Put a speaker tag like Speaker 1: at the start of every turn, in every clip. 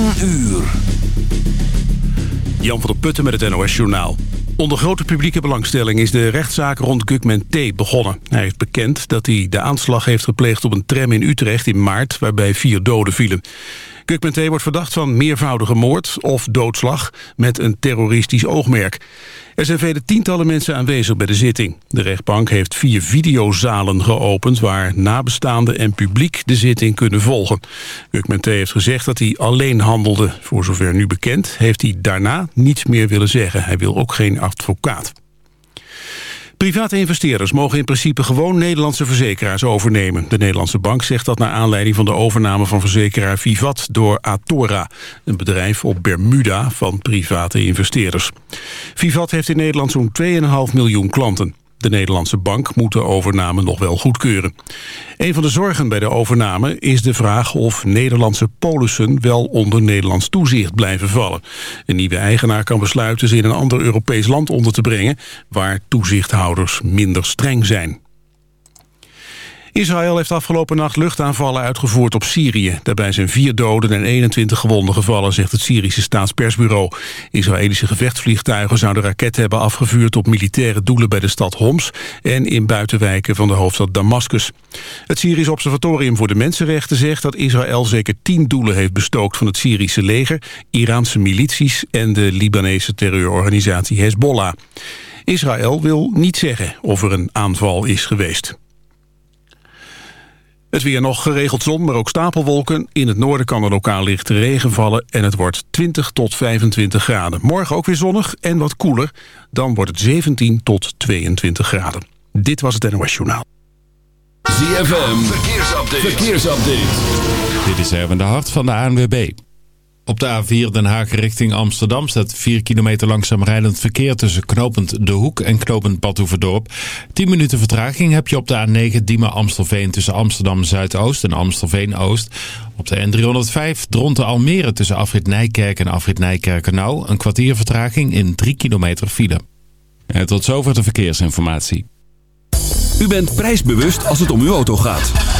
Speaker 1: 10 uur. Jan van der Putten met het NOS Journaal. Onder grote publieke belangstelling is de rechtszaak rond Gugman T. begonnen. Hij heeft bekend dat hij de aanslag heeft gepleegd op een tram in Utrecht in maart... waarbij vier doden vielen. Gugman T. wordt verdacht van meervoudige moord of doodslag... met een terroristisch oogmerk. Er zijn vele tientallen mensen aanwezig bij de zitting. De rechtbank heeft vier videozalen geopend... waar nabestaanden en publiek de zitting kunnen volgen. Gugman T. heeft gezegd dat hij alleen handelde. Voor zover nu bekend heeft hij daarna niets meer willen zeggen. Hij wil ook geen advocaat. Private investeerders mogen in principe gewoon Nederlandse verzekeraars overnemen. De Nederlandse bank zegt dat naar aanleiding van de overname van verzekeraar Vivat door Atora, een bedrijf op Bermuda van private investeerders. Vivat heeft in Nederland zo'n 2,5 miljoen klanten. De Nederlandse bank moet de overname nog wel goedkeuren. Een van de zorgen bij de overname is de vraag of Nederlandse polissen wel onder Nederlands toezicht blijven vallen. Een nieuwe eigenaar kan besluiten ze in een ander Europees land onder te brengen waar toezichthouders minder streng zijn. Israël heeft afgelopen nacht luchtaanvallen uitgevoerd op Syrië. Daarbij zijn vier doden en 21 gewonden gevallen, zegt het Syrische staatspersbureau. Israëlische gevechtsvliegtuigen zouden raketten hebben afgevuurd op militaire doelen bij de stad Homs en in buitenwijken van de hoofdstad Damascus. Het Syrisch Observatorium voor de Mensenrechten zegt dat Israël zeker tien doelen heeft bestookt van het Syrische leger, Iraanse milities en de Libanese terreurorganisatie Hezbollah. Israël wil niet zeggen of er een aanval is geweest. Het weer nog geregeld zon, maar ook stapelwolken. In het noorden kan er lokaal licht regen vallen en het wordt 20 tot 25 graden. Morgen ook weer zonnig en wat koeler. Dan wordt het 17 tot 22 graden. Dit was het NOS Journaal.
Speaker 2: ZFM, verkeersupdate. verkeersupdate.
Speaker 3: Dit is even de hart van de ANWB. Op de A4 Den Haag richting Amsterdam staat 4 kilometer langzaam rijdend verkeer tussen knopend De Hoek en knopend Badhoevedorp. 10 minuten vertraging heb je op de A9 Diemen Amstelveen tussen Amsterdam Zuidoost en Amstelveen Oost. Op de N305 Dronten Almere tussen Afrit Nijkerk en Afrit Nijkerkenau een kwartier vertraging in 3 kilometer file. En tot zover de verkeersinformatie.
Speaker 2: U bent prijsbewust als het om uw auto gaat.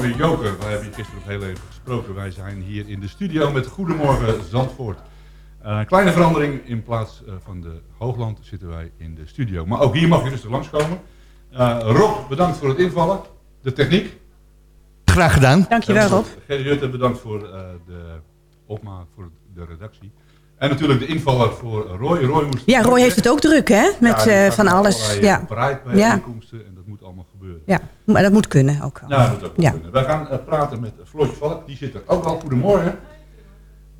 Speaker 4: Goedemorgen Joker. Wij hebben je gisteren nog heel even gesproken. Wij zijn hier in de studio met Goedemorgen Zandvoort. Eh, kleine verandering. In plaats eh, van de Hoogland zitten wij in de studio. Maar ook hier mag je rustig langskomen. Eh Rob, bedankt voor het invallen. De techniek.
Speaker 5: Graag gedaan.
Speaker 6: Dankjewel Rob.
Speaker 4: Gerry Rutte, bedankt voor eh, de opmaak, voor de redactie. En natuurlijk de invaller voor Roy. Roy moest
Speaker 6: Ja, Roy heeft het ook druk hè, met
Speaker 4: Ja,
Speaker 6: eh, van alles. Ja.
Speaker 4: bereidbijeenkomsten en dat moet allemaal gebeuren.
Speaker 6: ja, maar dat moet kunnen ook.
Speaker 4: Ja, dat moet ook
Speaker 6: Ja.
Speaker 4: kunnen. Wij gaan eh, praten met Floortje Valk, die zit er ook al. Goedemorgen.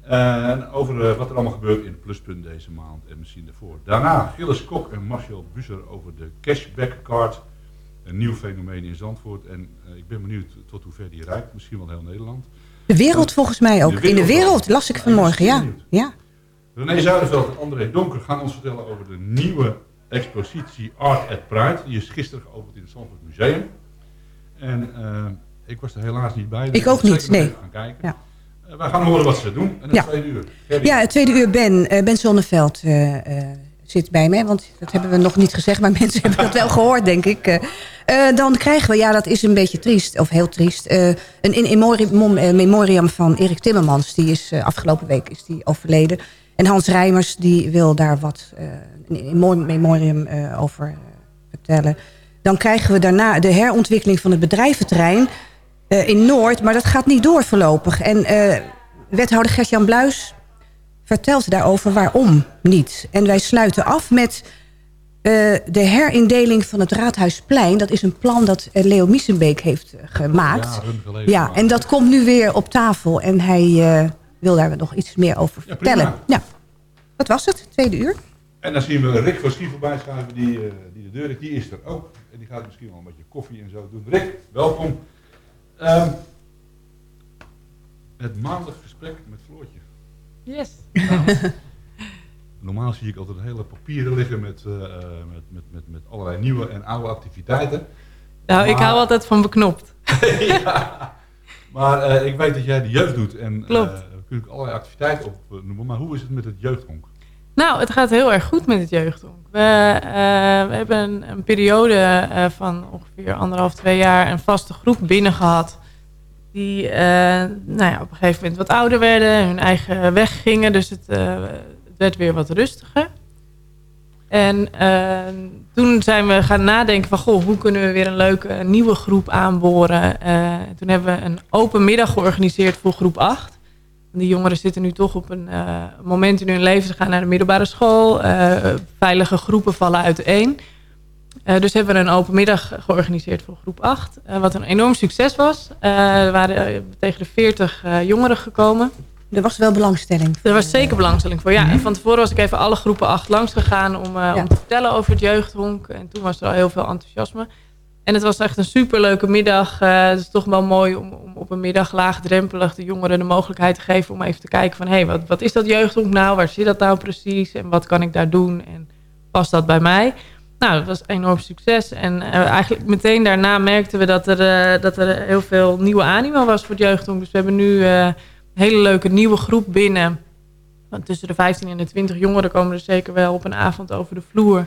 Speaker 4: En over eh, wat er allemaal gebeurt in Pluspunt deze maand en misschien daarvoor. Daarna Gilles Kok en Marcel Buzer over de cashback card. Een nieuw fenomeen in Zandvoort. En eh, ik ben benieuwd tot hoe ver die reikt. Misschien wel heel Nederland.
Speaker 6: De wereld volgens mij ook.
Speaker 4: De
Speaker 6: In de
Speaker 4: wereld
Speaker 6: wereld las ik vanmorgen, ja. ja.
Speaker 4: René Zuiderveld en André Donker gaan ons vertellen over de nieuwe expositie Art at Pride. Die is gisteren geopend in het Zandvoort Museum. En eh, ik was er helaas niet bij. dus
Speaker 6: Ik ook niet, nee.
Speaker 4: Gaan kijken.
Speaker 6: Ja.
Speaker 4: Eh, wij gaan horen wat ze doen. En
Speaker 6: Ja.
Speaker 4: tweede uur.
Speaker 6: Ja, het tweede uur Ben, eh, ben Zonneveld zit bij me. Want dat hebben we nog niet gezegd, maar mensen hebben dat wel gehoord, denk ik. Dan krijgen we, ja, dat is een beetje triest, of heel triest... een in memoriam van Erik Timmermans. Die is afgelopen week is die overleden. En Hans Rijmers die wil daar wat in memoriam eh, over eh, vertellen. Dan krijgen we daarna de herontwikkeling van het bedrijventerrein eh, in Noord. Maar dat gaat niet door voorlopig. En wethouder Gert-Jan Bluis vertelt daarover waarom niet. En wij sluiten af met de herindeling van het Raadhuisplein. Dat is een plan dat Leo Miesenbeek heeft gemaakt. Ja, en dat komt nu weer op tafel. En hij wil daar nog iets meer over
Speaker 4: Ja,
Speaker 6: vertellen.
Speaker 4: prima.
Speaker 6: Ja, dat was het, tweede uur.
Speaker 4: En dan zien we Rick van Schie voorbij schuiven, die, eh, die de deur is. Die is er ook. En die gaat misschien wel een beetje koffie en zo doen. Rick, welkom. Ehm, het maandag gesprek met Floortje.
Speaker 7: Yes.
Speaker 4: Normaal zie ik altijd hele papieren liggen met, eh, eh, met, met, met, met allerlei nieuwe en oude activiteiten.
Speaker 7: Nou, ik hou altijd van beknopt.
Speaker 4: ja. Maar eh, ik weet dat jij de jeugd doet en
Speaker 7: Klopt.
Speaker 4: eh, kunnen ook allerlei activiteiten opnoemen. Maar hoe is het met het jeugdhonk?
Speaker 7: Nou, het gaat heel erg goed met het jeugdhonk. We, eh, we hebben een, een periode eh, van ongeveer anderhalf, twee jaar een vaste groep binnen gehad. Die eh, nou ja, op een gegeven moment wat ouder werden, hun eigen weg gingen. Dus het, werd weer wat rustiger. En toen zijn we gaan nadenken van, goh, hoe kunnen we weer een leuke nieuwe groep aanboren. Toen hebben we een open middag georganiseerd voor groep 8. Die jongeren zitten nu toch op een eh, moment in hun leven. Ze gaan naar de middelbare school. eh, veilige groepen vallen uiteen. Eh dus hebben we een open middag georganiseerd voor groep 8. eh, wat een enorm succes was. Er waren tegen de 40 eh, jongeren gekomen.
Speaker 6: Er was wel belangstelling.
Speaker 7: Er was zeker belangstelling voor. Ja, en van tevoren was ik even alle groepen 8 langs gegaan om, om te vertellen over het jeugdhonk. En toen was er al heel veel enthousiasme. En het was echt een superleuke middag. Eh, het is toch wel mooi om, om op een middag laagdrempelig de jongeren de mogelijkheid te geven om even te kijken van hé, hey, wat, wat is dat jeugdhonk nou? Waar zit dat nou precies? En wat kan ik daar doen? En past dat bij mij? Nou, dat was enorm succes. En eh, eigenlijk meteen daarna merkten we dat er, eh, dat er heel veel nieuwe animo was voor het jeugdhonk. Dus we hebben nu een hele leuke nieuwe groep binnen. Want tussen de 15 en de 20 jongeren komen er zeker wel op een avond over de vloer.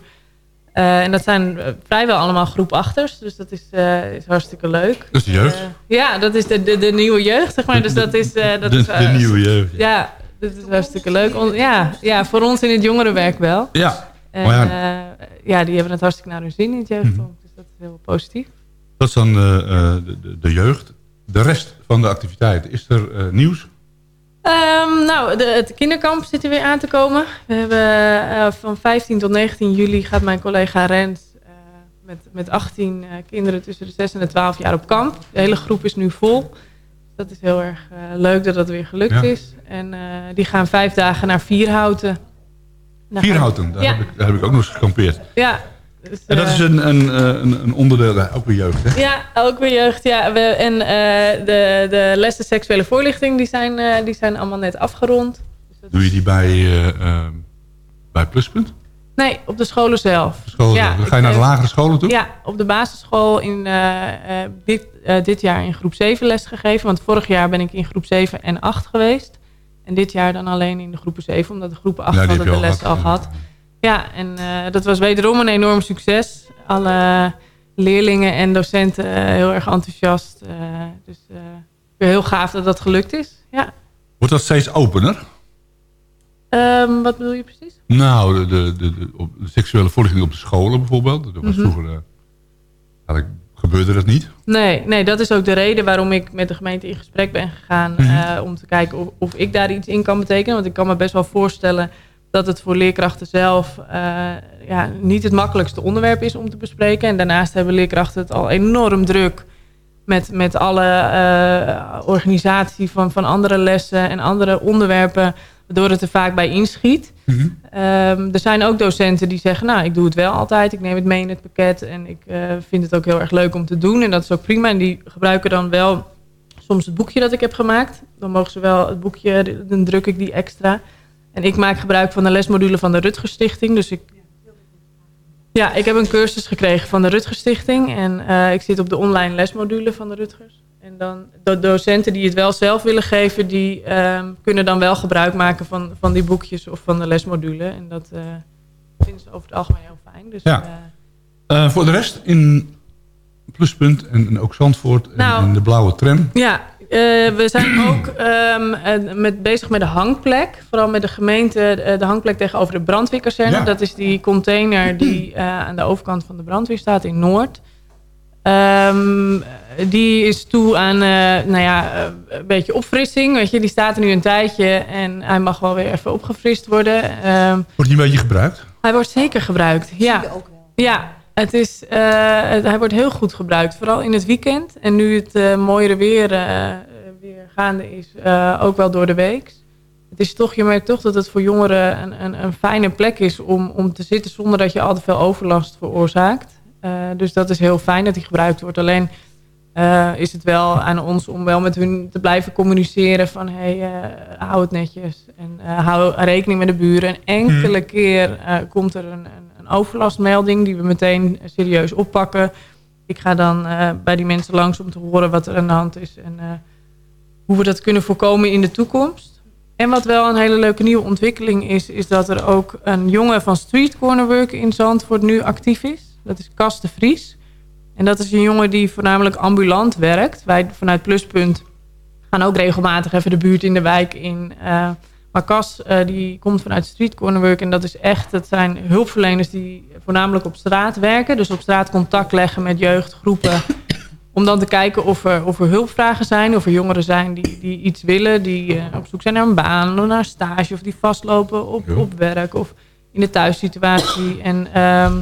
Speaker 7: Eh, en dat zijn eh, vrijwel allemaal groep achters. Dus dat is, eh, is hartstikke leuk.
Speaker 4: Dat is de jeugd.
Speaker 7: Ja, dat is de, de, de nieuwe jeugd, zeg maar. Dus dat is... dat
Speaker 4: de,
Speaker 7: is,
Speaker 4: de nieuwe jeugd.
Speaker 7: Ja, dat is hartstikke leuk. On- ja, ja, voor ons in het jongerenwerk wel.
Speaker 4: Ja.
Speaker 7: En,
Speaker 4: Maar ja.
Speaker 7: die hebben het hartstikke naar hun zin in het jeugdhonk. Dus dat is heel positief.
Speaker 4: Dat is dan de, de, de jeugd. De rest van de activiteiten. Is er nieuws?
Speaker 7: Ehm, nou, de, het kinderkamp zit er weer aan te komen. We hebben eh, van 15 tot 19 juli gaat mijn collega Rens eh, met, met 18 eh, kinderen tussen de 6 en de 12 jaar op kamp. De hele groep is nu vol. Dat is heel erg leuk dat dat weer gelukt
Speaker 4: Ja.
Speaker 7: is. En die gaan vijf dagen naar Vierhouten. Daar
Speaker 4: Vierhouten, daar,
Speaker 7: ja,
Speaker 4: heb ik, daar heb ik ook nog eens gekampeerd.
Speaker 7: ja. Dus,
Speaker 4: En dat is een, een, eh, een, een onderdeel, ook weer jeugd, hè?
Speaker 7: Ja, ook weer jeugd. Ja. We, en eh, de, de lessen seksuele voorlichting die zijn, eh, die zijn allemaal net afgerond.
Speaker 4: Doe je die bij, bij Pluspunt?
Speaker 7: Nee, op de scholen zelf.
Speaker 4: Scholen zelf. Dan ga je naar de lagere scholen toe?
Speaker 7: Ja, op de basisschool in, dit, dit jaar in groep 7 les gegeven. Want vorig jaar ben ik in groep 7 en 8 geweest. En dit jaar dan alleen in de groepen 7, omdat de groepen 8
Speaker 4: Ja, die
Speaker 7: hadden de les al
Speaker 4: gehad.
Speaker 7: gehad. Ja, en eh, dat was wederom een enorm succes. Alle leerlingen en docenten eh, heel erg enthousiast. Eh, dus weer heel gaaf dat dat gelukt is. Ja.
Speaker 4: Wordt dat steeds opener?
Speaker 7: Ehm, wat bedoel je precies?
Speaker 4: Nou, de, de, de, de- op de seksuele voorlichting op de scholen bijvoorbeeld. Dat was
Speaker 7: Mhm.
Speaker 4: vroeger... eigenlijk gebeurde dat niet.
Speaker 7: Nee, nee, dat is ook de reden waarom ik met de gemeente in gesprek ben gegaan.
Speaker 4: Mhm.
Speaker 7: om te kijken of, of ik daar iets in kan betekenen. Want ik kan me best wel voorstellen dat het voor leerkrachten zelf eh, ja, niet het makkelijkste onderwerp is om te bespreken. En daarnaast hebben leerkrachten het al enorm druk met, met alle eh, organisatie van, van andere lessen en andere onderwerpen. Waardoor het er vaak bij inschiet. Ehm, er zijn ook docenten die zeggen, nou, ik doe het wel altijd. Ik neem het mee in het pakket en ik eh, vind het ook heel erg leuk om te doen. En dat is ook prima. En die gebruiken dan wel soms het boekje dat ik heb gemaakt. Dan mogen ze wel het boekje, dan druk ik die extra. En ik maak gebruik van de lesmodule van de Rutger Stichting. Dus ik, ja, ik heb een cursus gekregen van de Rutger Stichting. En eh, ik zit op de online lesmodule van de Rutgers. En dan de docenten die het wel zelf willen geven... die ehm, kunnen dan wel gebruik maken van, van die boekjes of van de lesmodule. En dat eh, vinden ze over het algemeen heel fijn. Dus,
Speaker 4: Ja.
Speaker 7: eh,
Speaker 4: voor de rest in Pluspunt en, en ook Zandvoort en,
Speaker 7: Nou.
Speaker 4: en de blauwe tram.
Speaker 7: Ja, we zijn ook ehm, eh, met, bezig met de hangplek. Vooral met de gemeente, eh, de hangplek tegenover de brandweerkazerne.
Speaker 8: Ja.
Speaker 7: Dat is die container die eh, aan de overkant van de brandweer staat in Noord. Ehm, die is toe aan eh, nou ja, eh, een beetje opfrissing. Weet je, die staat er nu een tijdje en hij mag wel weer even opgefrist worden. Ehm,
Speaker 4: Wordt die een beetje gebruikt?
Speaker 7: hij wordt zeker gebruikt, ja. Ja, het is, eh, het- hij wordt heel goed gebruikt. Vooral in het weekend. En nu het eh, mooiere weer, eh, weer gaande is, ook wel door de week. Het is toch, je merkt toch dat het voor jongeren een, een, een fijne plek is om, om te zitten zonder dat je al te veel overlast veroorzaakt. Dus dat is heel fijn dat die gebruikt wordt. Alleen is het wel aan ons om wel met hun te blijven communiceren van hey, hou het netjes en hou rekening met de buren. En enkele keer eh, komt er een, een, een overlastmelding die we meteen serieus oppakken. Ik ga dan eh, bij die mensen langs om te horen wat er aan de hand is en eh, hoe we dat kunnen voorkomen in de toekomst. En wat wel een hele leuke nieuwe ontwikkeling is, is dat er ook een jongen van Street Corner Work in Zandvoort nu actief is. Dat is Cas de Vries. En dat is een jongen die voornamelijk ambulant werkt. Wij vanuit Pluspunt gaan ook regelmatig even de buurt in de wijk in. Eh, maar Cas eh, die komt vanuit Street Corner Work en dat is echt, dat zijn hulpverleners die voornamelijk op straat werken. Dus op straat contact leggen met jeugdgroepen. Om dan te kijken of er, of er hulpvragen zijn, of er jongeren zijn die, die iets willen, die eh, op zoek zijn naar een baan of naar een stage, of die vastlopen op, op werk of in de thuissituatie. En, ehm,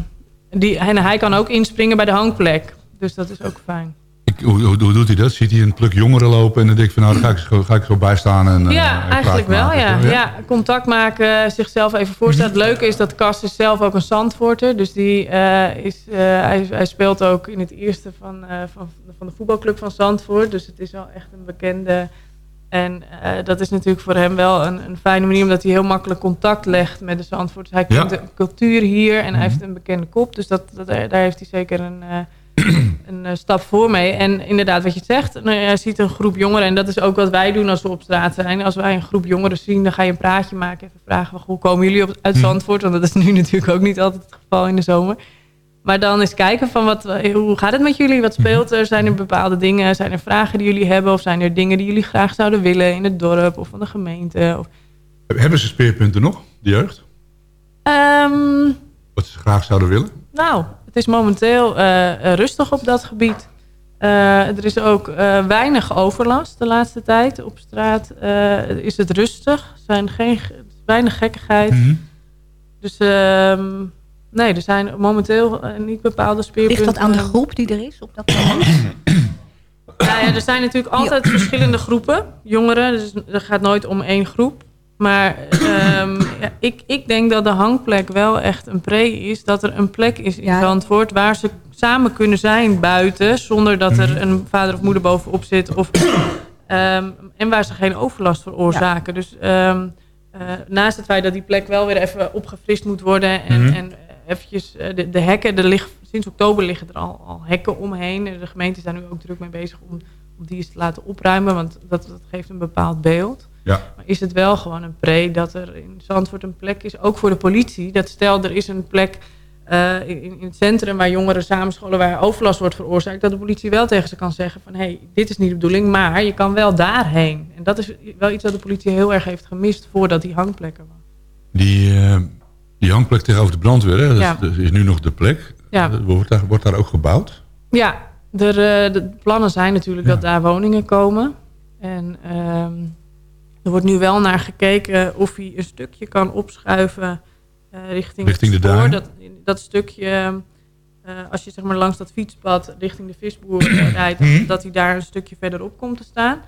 Speaker 7: die, en hij kan ook inspringen bij de hangplek. Dus dat is ook fijn.
Speaker 4: Ik, hoe, doet hij dat? Ziet hij een pluk jongeren lopen en dan denk ik van nou, daar ga ik, zo- ga ik zo bij staan en eh,
Speaker 7: ja,
Speaker 4: en
Speaker 7: eigenlijk wel.
Speaker 4: maken.
Speaker 7: Ja. Ja. contact maken, zichzelf even voorstellen. Het leuke is dat Cas is zelf ook een Zandvoorter. Dus die, eh, is, eh, hij, hij speelt ook in het eerste van, eh, van, van de voetbalclub van Zandvoort. Dus het is wel echt een bekende. En eh, dat is natuurlijk voor hem wel een, een fijne manier... omdat hij heel makkelijk contact legt met de Zandvoorters. Hij
Speaker 4: Ja.
Speaker 7: kent de cultuur hier en hij heeft een bekende kop. Dus dat, dat, daar heeft hij zeker een... een eh, stap voor mee. En inderdaad, wat je zegt, nou, je ziet een groep jongeren... en dat is ook wat wij doen als we op straat zijn. Als wij een groep jongeren zien, dan ga je een praatje maken. Even vragen, hoe komen jullie op, uit Zandvoort? Want dat is nu natuurlijk ook niet altijd het geval in de zomer. Maar dan eens kijken van, wat, eh, hoe gaat het met jullie? Wat speelt er? Zijn er bepaalde dingen? Zijn er vragen die jullie hebben? Of zijn er dingen die jullie graag zouden willen in het dorp of van de gemeente? Of,
Speaker 4: Hebben ze speerpunten nog, de jeugd?
Speaker 7: Ehm,
Speaker 4: Wat ze graag zouden willen?
Speaker 7: Nou, het is momenteel eh, eh, rustig op dat gebied. Eh, er is ook eh, weinig overlast de laatste tijd. Op straat eh, is het rustig. Er zijn geen, is weinig gekkigheid. Dus ehm, nee, er zijn momenteel niet bepaalde speerpunten.
Speaker 6: Ligt dat aan de groep die er is op dat moment?
Speaker 7: Nou ja, er zijn natuurlijk altijd verschillende groepen. Jongeren, dus er gaat nooit om één groep. Maar ehm, ja, ik, ik denk dat de hangplek wel echt een pre is. Dat er een plek is in Zandvoort waar ze samen kunnen zijn buiten. Zonder dat er een vader of moeder bovenop zit. Of, ehm, en waar ze geen overlast veroorzaken. Dus ehm, eh, naast het feit dat die plek wel weer even opgefrist moet worden. En,
Speaker 8: Mhm.
Speaker 7: en eventjes eh, de, de hekken, er liggen, sinds oktober liggen er al, al hekken omheen. En de gemeente is daar nu ook druk mee bezig om, om die eens te laten opruimen. Want dat, dat geeft een bepaald beeld.
Speaker 4: Ja.
Speaker 7: Maar is het wel gewoon een pre dat er in Zandvoort een plek is, ook voor de politie. Dat stel er is een plek eh, in, in het centrum waar jongeren samenscholen waar overlast wordt veroorzaakt, dat de politie wel tegen ze kan zeggen van hé, hey, dit is niet de bedoeling, maar je kan wel daarheen. En dat is wel iets dat de politie heel erg heeft gemist voordat die hangplekken waren.
Speaker 4: Die, eh, die hangplek tegenover de brandweer, hè, dat,
Speaker 7: Ja.
Speaker 4: dat is nu nog de plek.
Speaker 7: Ja.
Speaker 4: Eh, Wordt, daar, wordt daar ook gebouwd?
Speaker 7: Ja, er, de plannen zijn natuurlijk dat daar woningen komen. En ehm, er wordt nu wel naar gekeken of hij een stukje kan opschuiven eh, richting,
Speaker 4: Richting
Speaker 7: het
Speaker 4: de
Speaker 7: spoor. Dat, dat stukje, eh, als je zeg maar langs dat fietspad richting de visboer rijdt,
Speaker 4: Mhm.
Speaker 7: dat hij daar een stukje verderop komt te staan.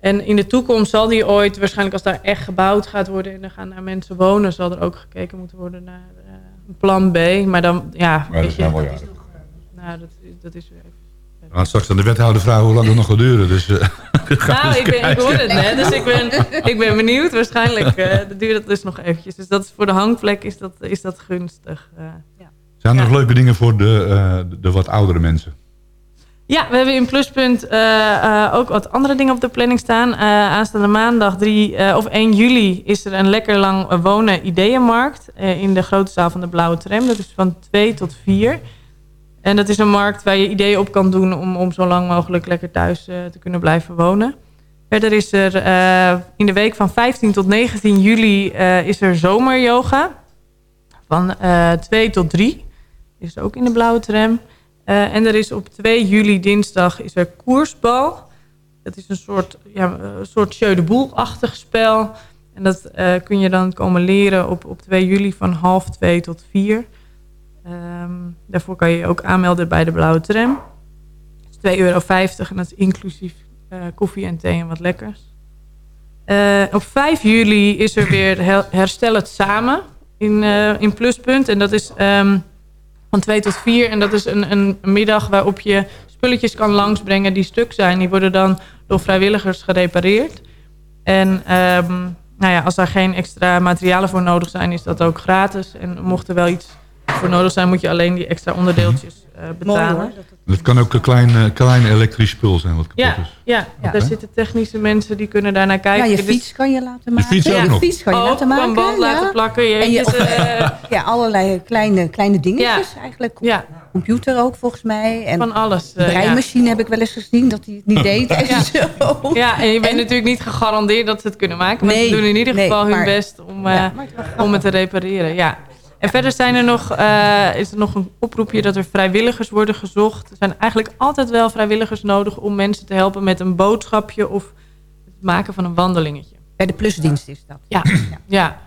Speaker 7: En in de toekomst zal die ooit, waarschijnlijk als daar echt gebouwd gaat worden en er gaan daar mensen wonen, zal er ook gekeken moeten worden naar eh, een plan B. Maar dan, ja,
Speaker 4: Maar dat wel
Speaker 7: is nog, eh, nou, dat, dat is weer.
Speaker 4: We gaan straks aan de wethouder vragen hoe lang het nog gaat duren. Dus, we
Speaker 7: Nou, ik, ben, ik hoor het net, dus ik ben, ik ben benieuwd. Waarschijnlijk eh, duurt het dus nog eventjes. Dus dat is voor de hangplek is dat, is dat gunstig. eh, ja.
Speaker 4: Zijn er nog leuke dingen voor de, de, wat oudere mensen?
Speaker 7: Ja, we hebben in Pluspunt ook wat andere dingen op de planning staan. Aanstaande maandag 3 eh, of 1 juli is er een lekker lang wonen ideeënmarkt in de grote zaal van de Blauwe Tram. Dat is van 2 tot 4. En dat is een markt waar je ideeën op kan doen om, om zo lang mogelijk lekker thuis eh, te kunnen blijven wonen. Verder is er eh, in de week van 15 tot 19 juli eh, is er zomeryoga. Van eh 2 tot 3. Is ook in de blauwe tram. En er is op 2 juli dinsdag is er koersbal. Dat is een soort, ja, een soort jeu de boel-achtig spel. En dat kun je dan komen leren op, op 2 juli van half 2 tot 4. Ehm, daarvoor kan je je ook aanmelden bij de blauwe tram. Dat is 2,50 euro en dat is inclusief eh, koffie en thee en wat lekkers. Eh, op 5 juli is er weer Herstel het Samen in, eh, in Pluspunt. En dat is ehm, van 2 tot 4. En dat is een, een middag waarop je spulletjes kan langsbrengen die stuk zijn. Die worden dan door vrijwilligers gerepareerd. En ehm, nou ja, als daar geen extra materialen voor nodig zijn, is dat ook gratis. En mocht er wel iets voor nodig zijn, moet je alleen die extra onderdeeltjes eh, betalen.
Speaker 6: hoor,
Speaker 4: Het kan ook een klein, eh, klein elektrisch spul zijn wat kapot
Speaker 7: Ja,
Speaker 4: is.
Speaker 7: ja, daar zitten technische mensen die kunnen daarnaar kijken.
Speaker 6: Ja, je fiets kan je laten maken.
Speaker 4: fiets ook
Speaker 6: ja,
Speaker 4: nog.
Speaker 6: je fiets kan je laten maken.
Speaker 7: een band laten
Speaker 6: ja.
Speaker 7: plakken. Je,
Speaker 6: En je,
Speaker 7: is, eh,
Speaker 6: ja, allerlei kleine, kleine dingetjes eigenlijk.
Speaker 7: ja,
Speaker 6: Computer ook volgens mij. En
Speaker 7: van alles.
Speaker 6: de
Speaker 7: ja.
Speaker 6: breimachine heb ik wel eens gezien dat hij het niet deed. En zo.
Speaker 7: Ja, en je bent natuurlijk niet gegarandeerd dat ze het kunnen maken. Maar
Speaker 6: Nee,
Speaker 7: ze doen in ieder
Speaker 6: nee,
Speaker 7: geval hun
Speaker 6: maar-
Speaker 7: best om, eh,
Speaker 6: Ja,
Speaker 7: om het te repareren. Ja. En verder zijn er nog, eh, is er nog een oproepje dat er vrijwilligers worden gezocht. Er zijn eigenlijk altijd wel vrijwilligers nodig om mensen te helpen met een boodschapje of het maken van een wandelingetje.
Speaker 6: Bij de plusdienst is dat.
Speaker 7: Ja, ja.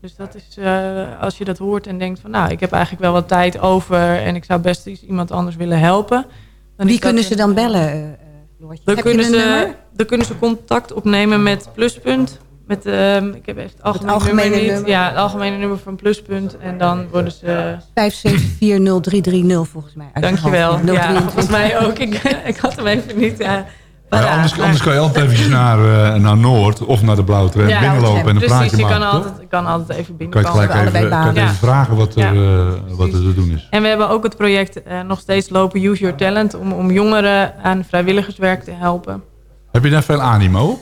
Speaker 7: Dus dat is, eh, als je dat hoort en denkt van nou, ik heb eigenlijk wel wat tijd over en ik zou best eens iemand anders willen helpen. Dan
Speaker 6: Wie kunnen ze dan bellen, Floortje?
Speaker 7: dan kunnen, ze, dan kunnen ze contact opnemen met Pluspunt. Met, ehm, ik heb even het algemene,
Speaker 6: algemene
Speaker 7: nummer. Ja, het algemene nummer van Pluspunt. En dan worden ze...
Speaker 6: 5740330 volgens mij.
Speaker 7: Dankjewel. Ja,
Speaker 6: 023.
Speaker 7: volgens mij ook. Ik, ik had hem even niet... Ja,
Speaker 4: Maar anders, anders kan je altijd eventjes naar, eh, naar Noord of naar de Blauwe Tram
Speaker 7: Ja,
Speaker 4: binnenlopen en een
Speaker 7: Precies,
Speaker 4: praatje
Speaker 7: je
Speaker 4: maken.
Speaker 7: kan
Speaker 4: toch?
Speaker 7: altijd, je kan altijd even
Speaker 4: kan je
Speaker 7: binnenkomen.
Speaker 4: gelijk even, kan je even vragen wat er, eh, wat er te doen is.
Speaker 7: En we hebben ook het project eh, nog steeds lopen Use Your Talent... om, om jongeren aan vrijwilligerswerk te helpen.
Speaker 4: Heb je daar veel animo?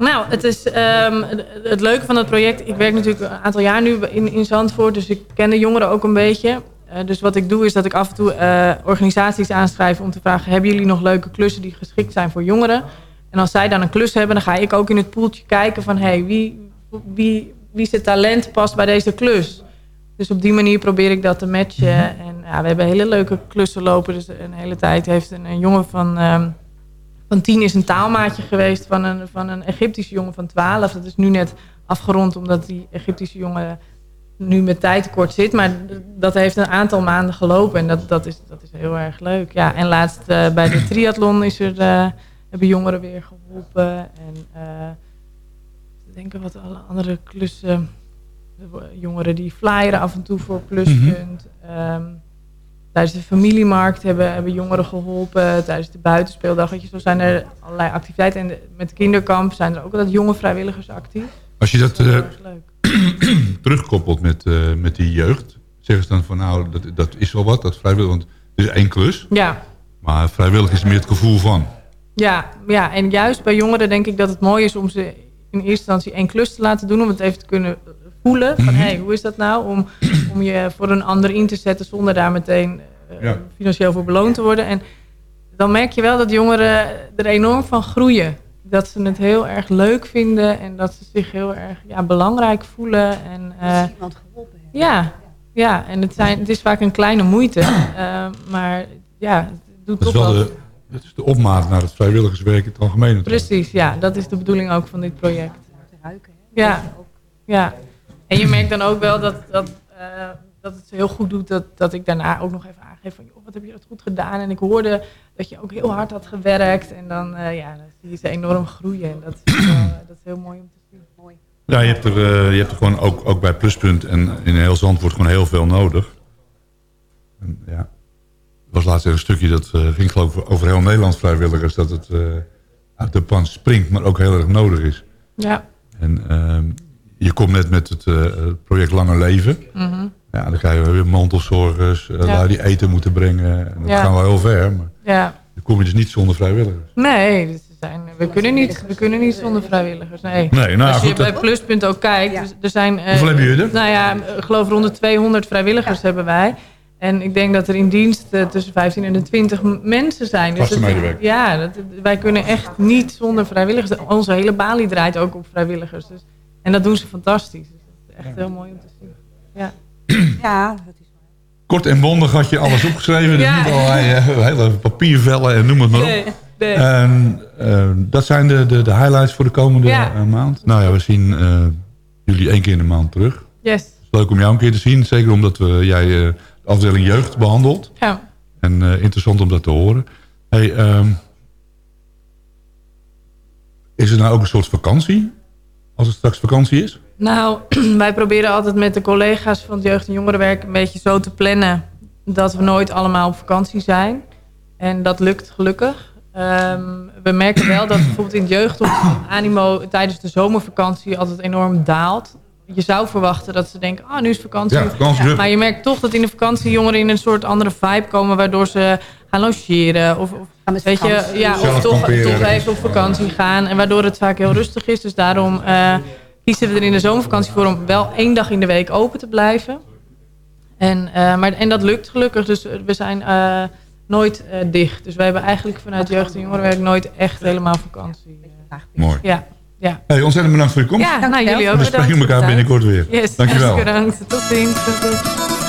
Speaker 7: Nou, het is ehm, het- leuke van het project. Ik werk natuurlijk een aantal jaar nu in, in Zandvoort, dus ik ken de jongeren ook een beetje. Eh, dus wat ik doe is dat ik af en toe eh, organisaties aanschrijf om te vragen: hebben jullie nog leuke klussen die geschikt zijn voor jongeren? En als zij dan een klus hebben, dan ga ik ook in het poeltje kijken van hey, wie, wie, wie zijn talent past bij deze klus. Dus op die manier probeer ik dat te matchen. En ja, we hebben hele leuke klussen lopen. Dus een hele tijd heeft een, een jongen van, ehm, van tien is een taalmaatje geweest van een, van een Egyptische jongen van 12. Dat is nu net afgerond omdat die Egyptische jongen nu met tijd tekort zit. Maar dat heeft een aantal maanden gelopen. En dat, dat, is, dat is heel erg leuk. Ja, en laatst eh, bij de triathlon is er, eh, hebben jongeren weer geholpen. En eh, ik denk wat alle andere klussen. Jongeren die flyeren af en toe voor pluspunt. Tijdens de familiemarkt hebben, hebben jongeren geholpen. Tijdens de buitenspeeldag. Weet je, zo zijn er allerlei activiteiten. En de- met de kinderkamp zijn er ook altijd jonge vrijwilligers actief.
Speaker 4: Als je dat eh, terugkoppelt met, eh, met die jeugd, zeggen ze dan van nou, dat, dat is wel wat, dat vrijwillig, want het is één klus.
Speaker 7: Ja,
Speaker 4: Maar vrijwillig is meer het gevoel van.
Speaker 7: Ja, ja, en juist bij jongeren denk ik dat het mooi is om ze in eerste instantie één klus te laten doen. Om het even te kunnen voelen. Van,
Speaker 4: Mhm.
Speaker 7: hey, hoe is dat nou? Om om je voor een ander in te zetten zonder daar meteen eh,
Speaker 4: Ja.
Speaker 7: financieel voor beloond te worden. En dan merk je wel dat jongeren er enorm van groeien. Dat ze het heel erg leuk vinden en dat ze zich heel erg ja, belangrijk voelen. En, eh, ja, ja, en het, zijn, het is vaak een kleine moeite. eh, maar ja, het doet
Speaker 4: Dat is
Speaker 7: toch
Speaker 4: wel
Speaker 7: wel...
Speaker 4: de, dat is de opmaat naar het vrijwilligerswerk in het algemeen. natuurlijk.
Speaker 7: Precies, ja. Dat is de bedoeling ook van dit project. Ja, ja. En je merkt dan ook wel dat, dat, eh, dat het heel goed doet dat, dat ik daarna ook nog even aangeef van... Joh, wat heb je dat goed gedaan? En ik hoorde dat je ook heel hard had gewerkt. En dan, eh, ja, dan zie je ze enorm groeien. En dat is, wel, dat is heel mooi om te zien. Mooi.
Speaker 4: Ja, je hebt er, eh, je hebt er gewoon ook, ook bij Pluspunt en in heel Zandvoort gewoon heel veel nodig. En, ja. Er was laatst een stukje dat eh, ging geloof ik over heel Nederland vrijwilligers... dat het eh, uit de pan springt, maar ook heel erg nodig is.
Speaker 7: Ja.
Speaker 4: En ehm, je komt net met het, eh, het project Langer Leven.
Speaker 7: Mhm.
Speaker 4: Ja, dan krijgen we weer mantelzorgers, uh,
Speaker 7: Ja.
Speaker 4: die eten moeten brengen. En dat
Speaker 7: Ja.
Speaker 4: gaan wel heel ver, maar
Speaker 7: Ja.
Speaker 4: dan kom je dus niet zonder vrijwilligers.
Speaker 7: Nee, dus zijn, we, kunnen niet, we kunnen niet zonder vrijwilligers. Nee.
Speaker 4: Nee, nou
Speaker 7: Als je
Speaker 4: goed,
Speaker 7: bij Pluspunt ook kijkt, dus er zijn... eh,
Speaker 4: Hoeveel hebben jullie er?
Speaker 7: Nou ja, ik geloof rond de 200 vrijwilligers hebben wij. En ik denk dat er in dienst eh, tussen 15 en de 20 m- mensen zijn.
Speaker 4: Vaste
Speaker 7: dat-
Speaker 4: medewerkers.
Speaker 7: Ja, dat, wij kunnen echt niet zonder vrijwilligers. Onze hele balie draait ook op vrijwilligers. Dus, en dat doen ze fantastisch. Dus dat is echt heel mooi om te zien. Ja.
Speaker 6: Ja,
Speaker 4: Kort en bondig had je alles opgeschreven. Dus
Speaker 7: Ja.
Speaker 4: niet allerlei eh, hele papiervellen en noem het maar op.
Speaker 7: Nee, nee.
Speaker 4: En, eh, dat zijn de, de, de highlights voor de komende
Speaker 7: Ja.
Speaker 4: maand. Nou ja, we zien eh, jullie één keer in de maand terug.
Speaker 7: Yes.
Speaker 4: Het is leuk om jou een keer te zien. Zeker omdat we, jij eh, de afdeling jeugd behandelt.
Speaker 7: Ja.
Speaker 4: En eh, interessant om dat te horen. Hey, ehm, is het nou ook een soort vakantie? Als het straks vakantie is?
Speaker 7: Nou, wij proberen altijd met de collega's van het jeugd- en jongerenwerk een beetje zo te plannen dat we nooit allemaal op vakantie zijn. En dat lukt gelukkig. Ehm, we merken wel dat bijvoorbeeld in het jeugd animo tijdens de zomervakantie altijd enorm daalt. Je zou verwachten dat ze denken, ah, nu is vakantie.
Speaker 4: Ja, vakantie, druk.
Speaker 7: Maar je merkt toch dat in de vakantie jongeren in een soort andere vibe komen... waardoor ze gaan logeren of, of, weet je,
Speaker 6: vakantie.
Speaker 7: ja, of toch,
Speaker 4: kamperen
Speaker 7: toch even op vakantie gaan. En waardoor het vaak heel rustig is. Dus daarom eh, kiezen we er in de zomervakantie voor om wel één dag in de week open te blijven. En, eh, maar, en dat lukt gelukkig. Dus we zijn eh, nooit eh, dicht. Dus wij hebben eigenlijk vanuit jeugd- en jongerenwerk nooit echt helemaal vakantie.
Speaker 4: Mooi.
Speaker 7: Ja, ja.
Speaker 4: Hey, ontzettend bedankt voor je komst.
Speaker 7: Ja, nou jullie ook
Speaker 4: We spreken elkaar binnenkort weer.
Speaker 7: Yes,
Speaker 4: Dankjewel.
Speaker 7: hartstikke bedankt. Tot ziens. Tot ziens.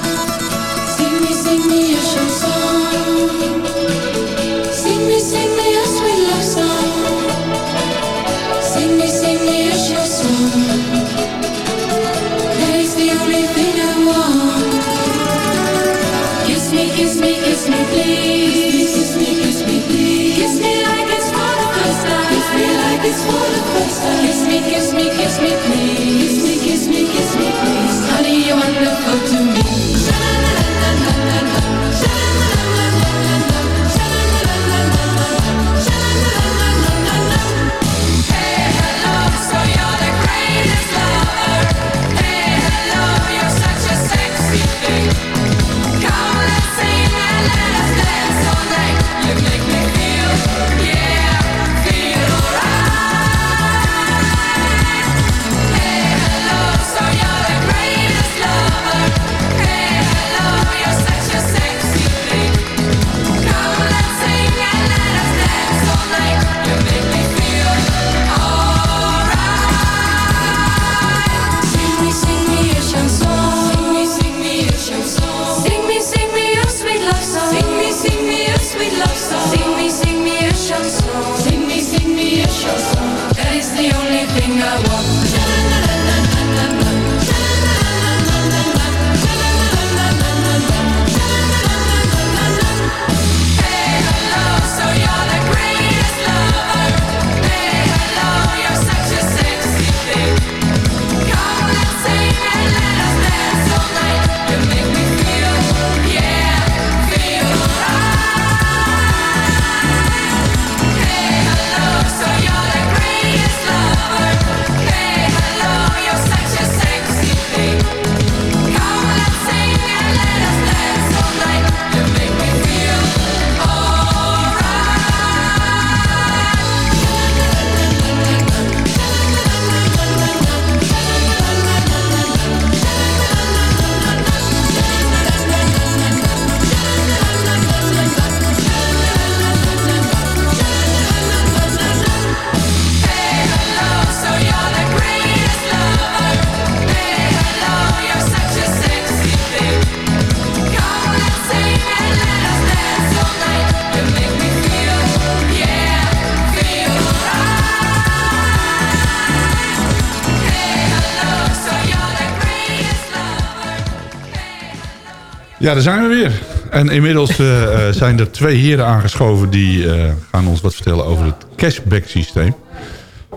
Speaker 4: Ja, daar zijn we weer. En inmiddels eh, eh, zijn er twee heren aangeschoven... die eh, gaan ons wat vertellen over het cashback systeem.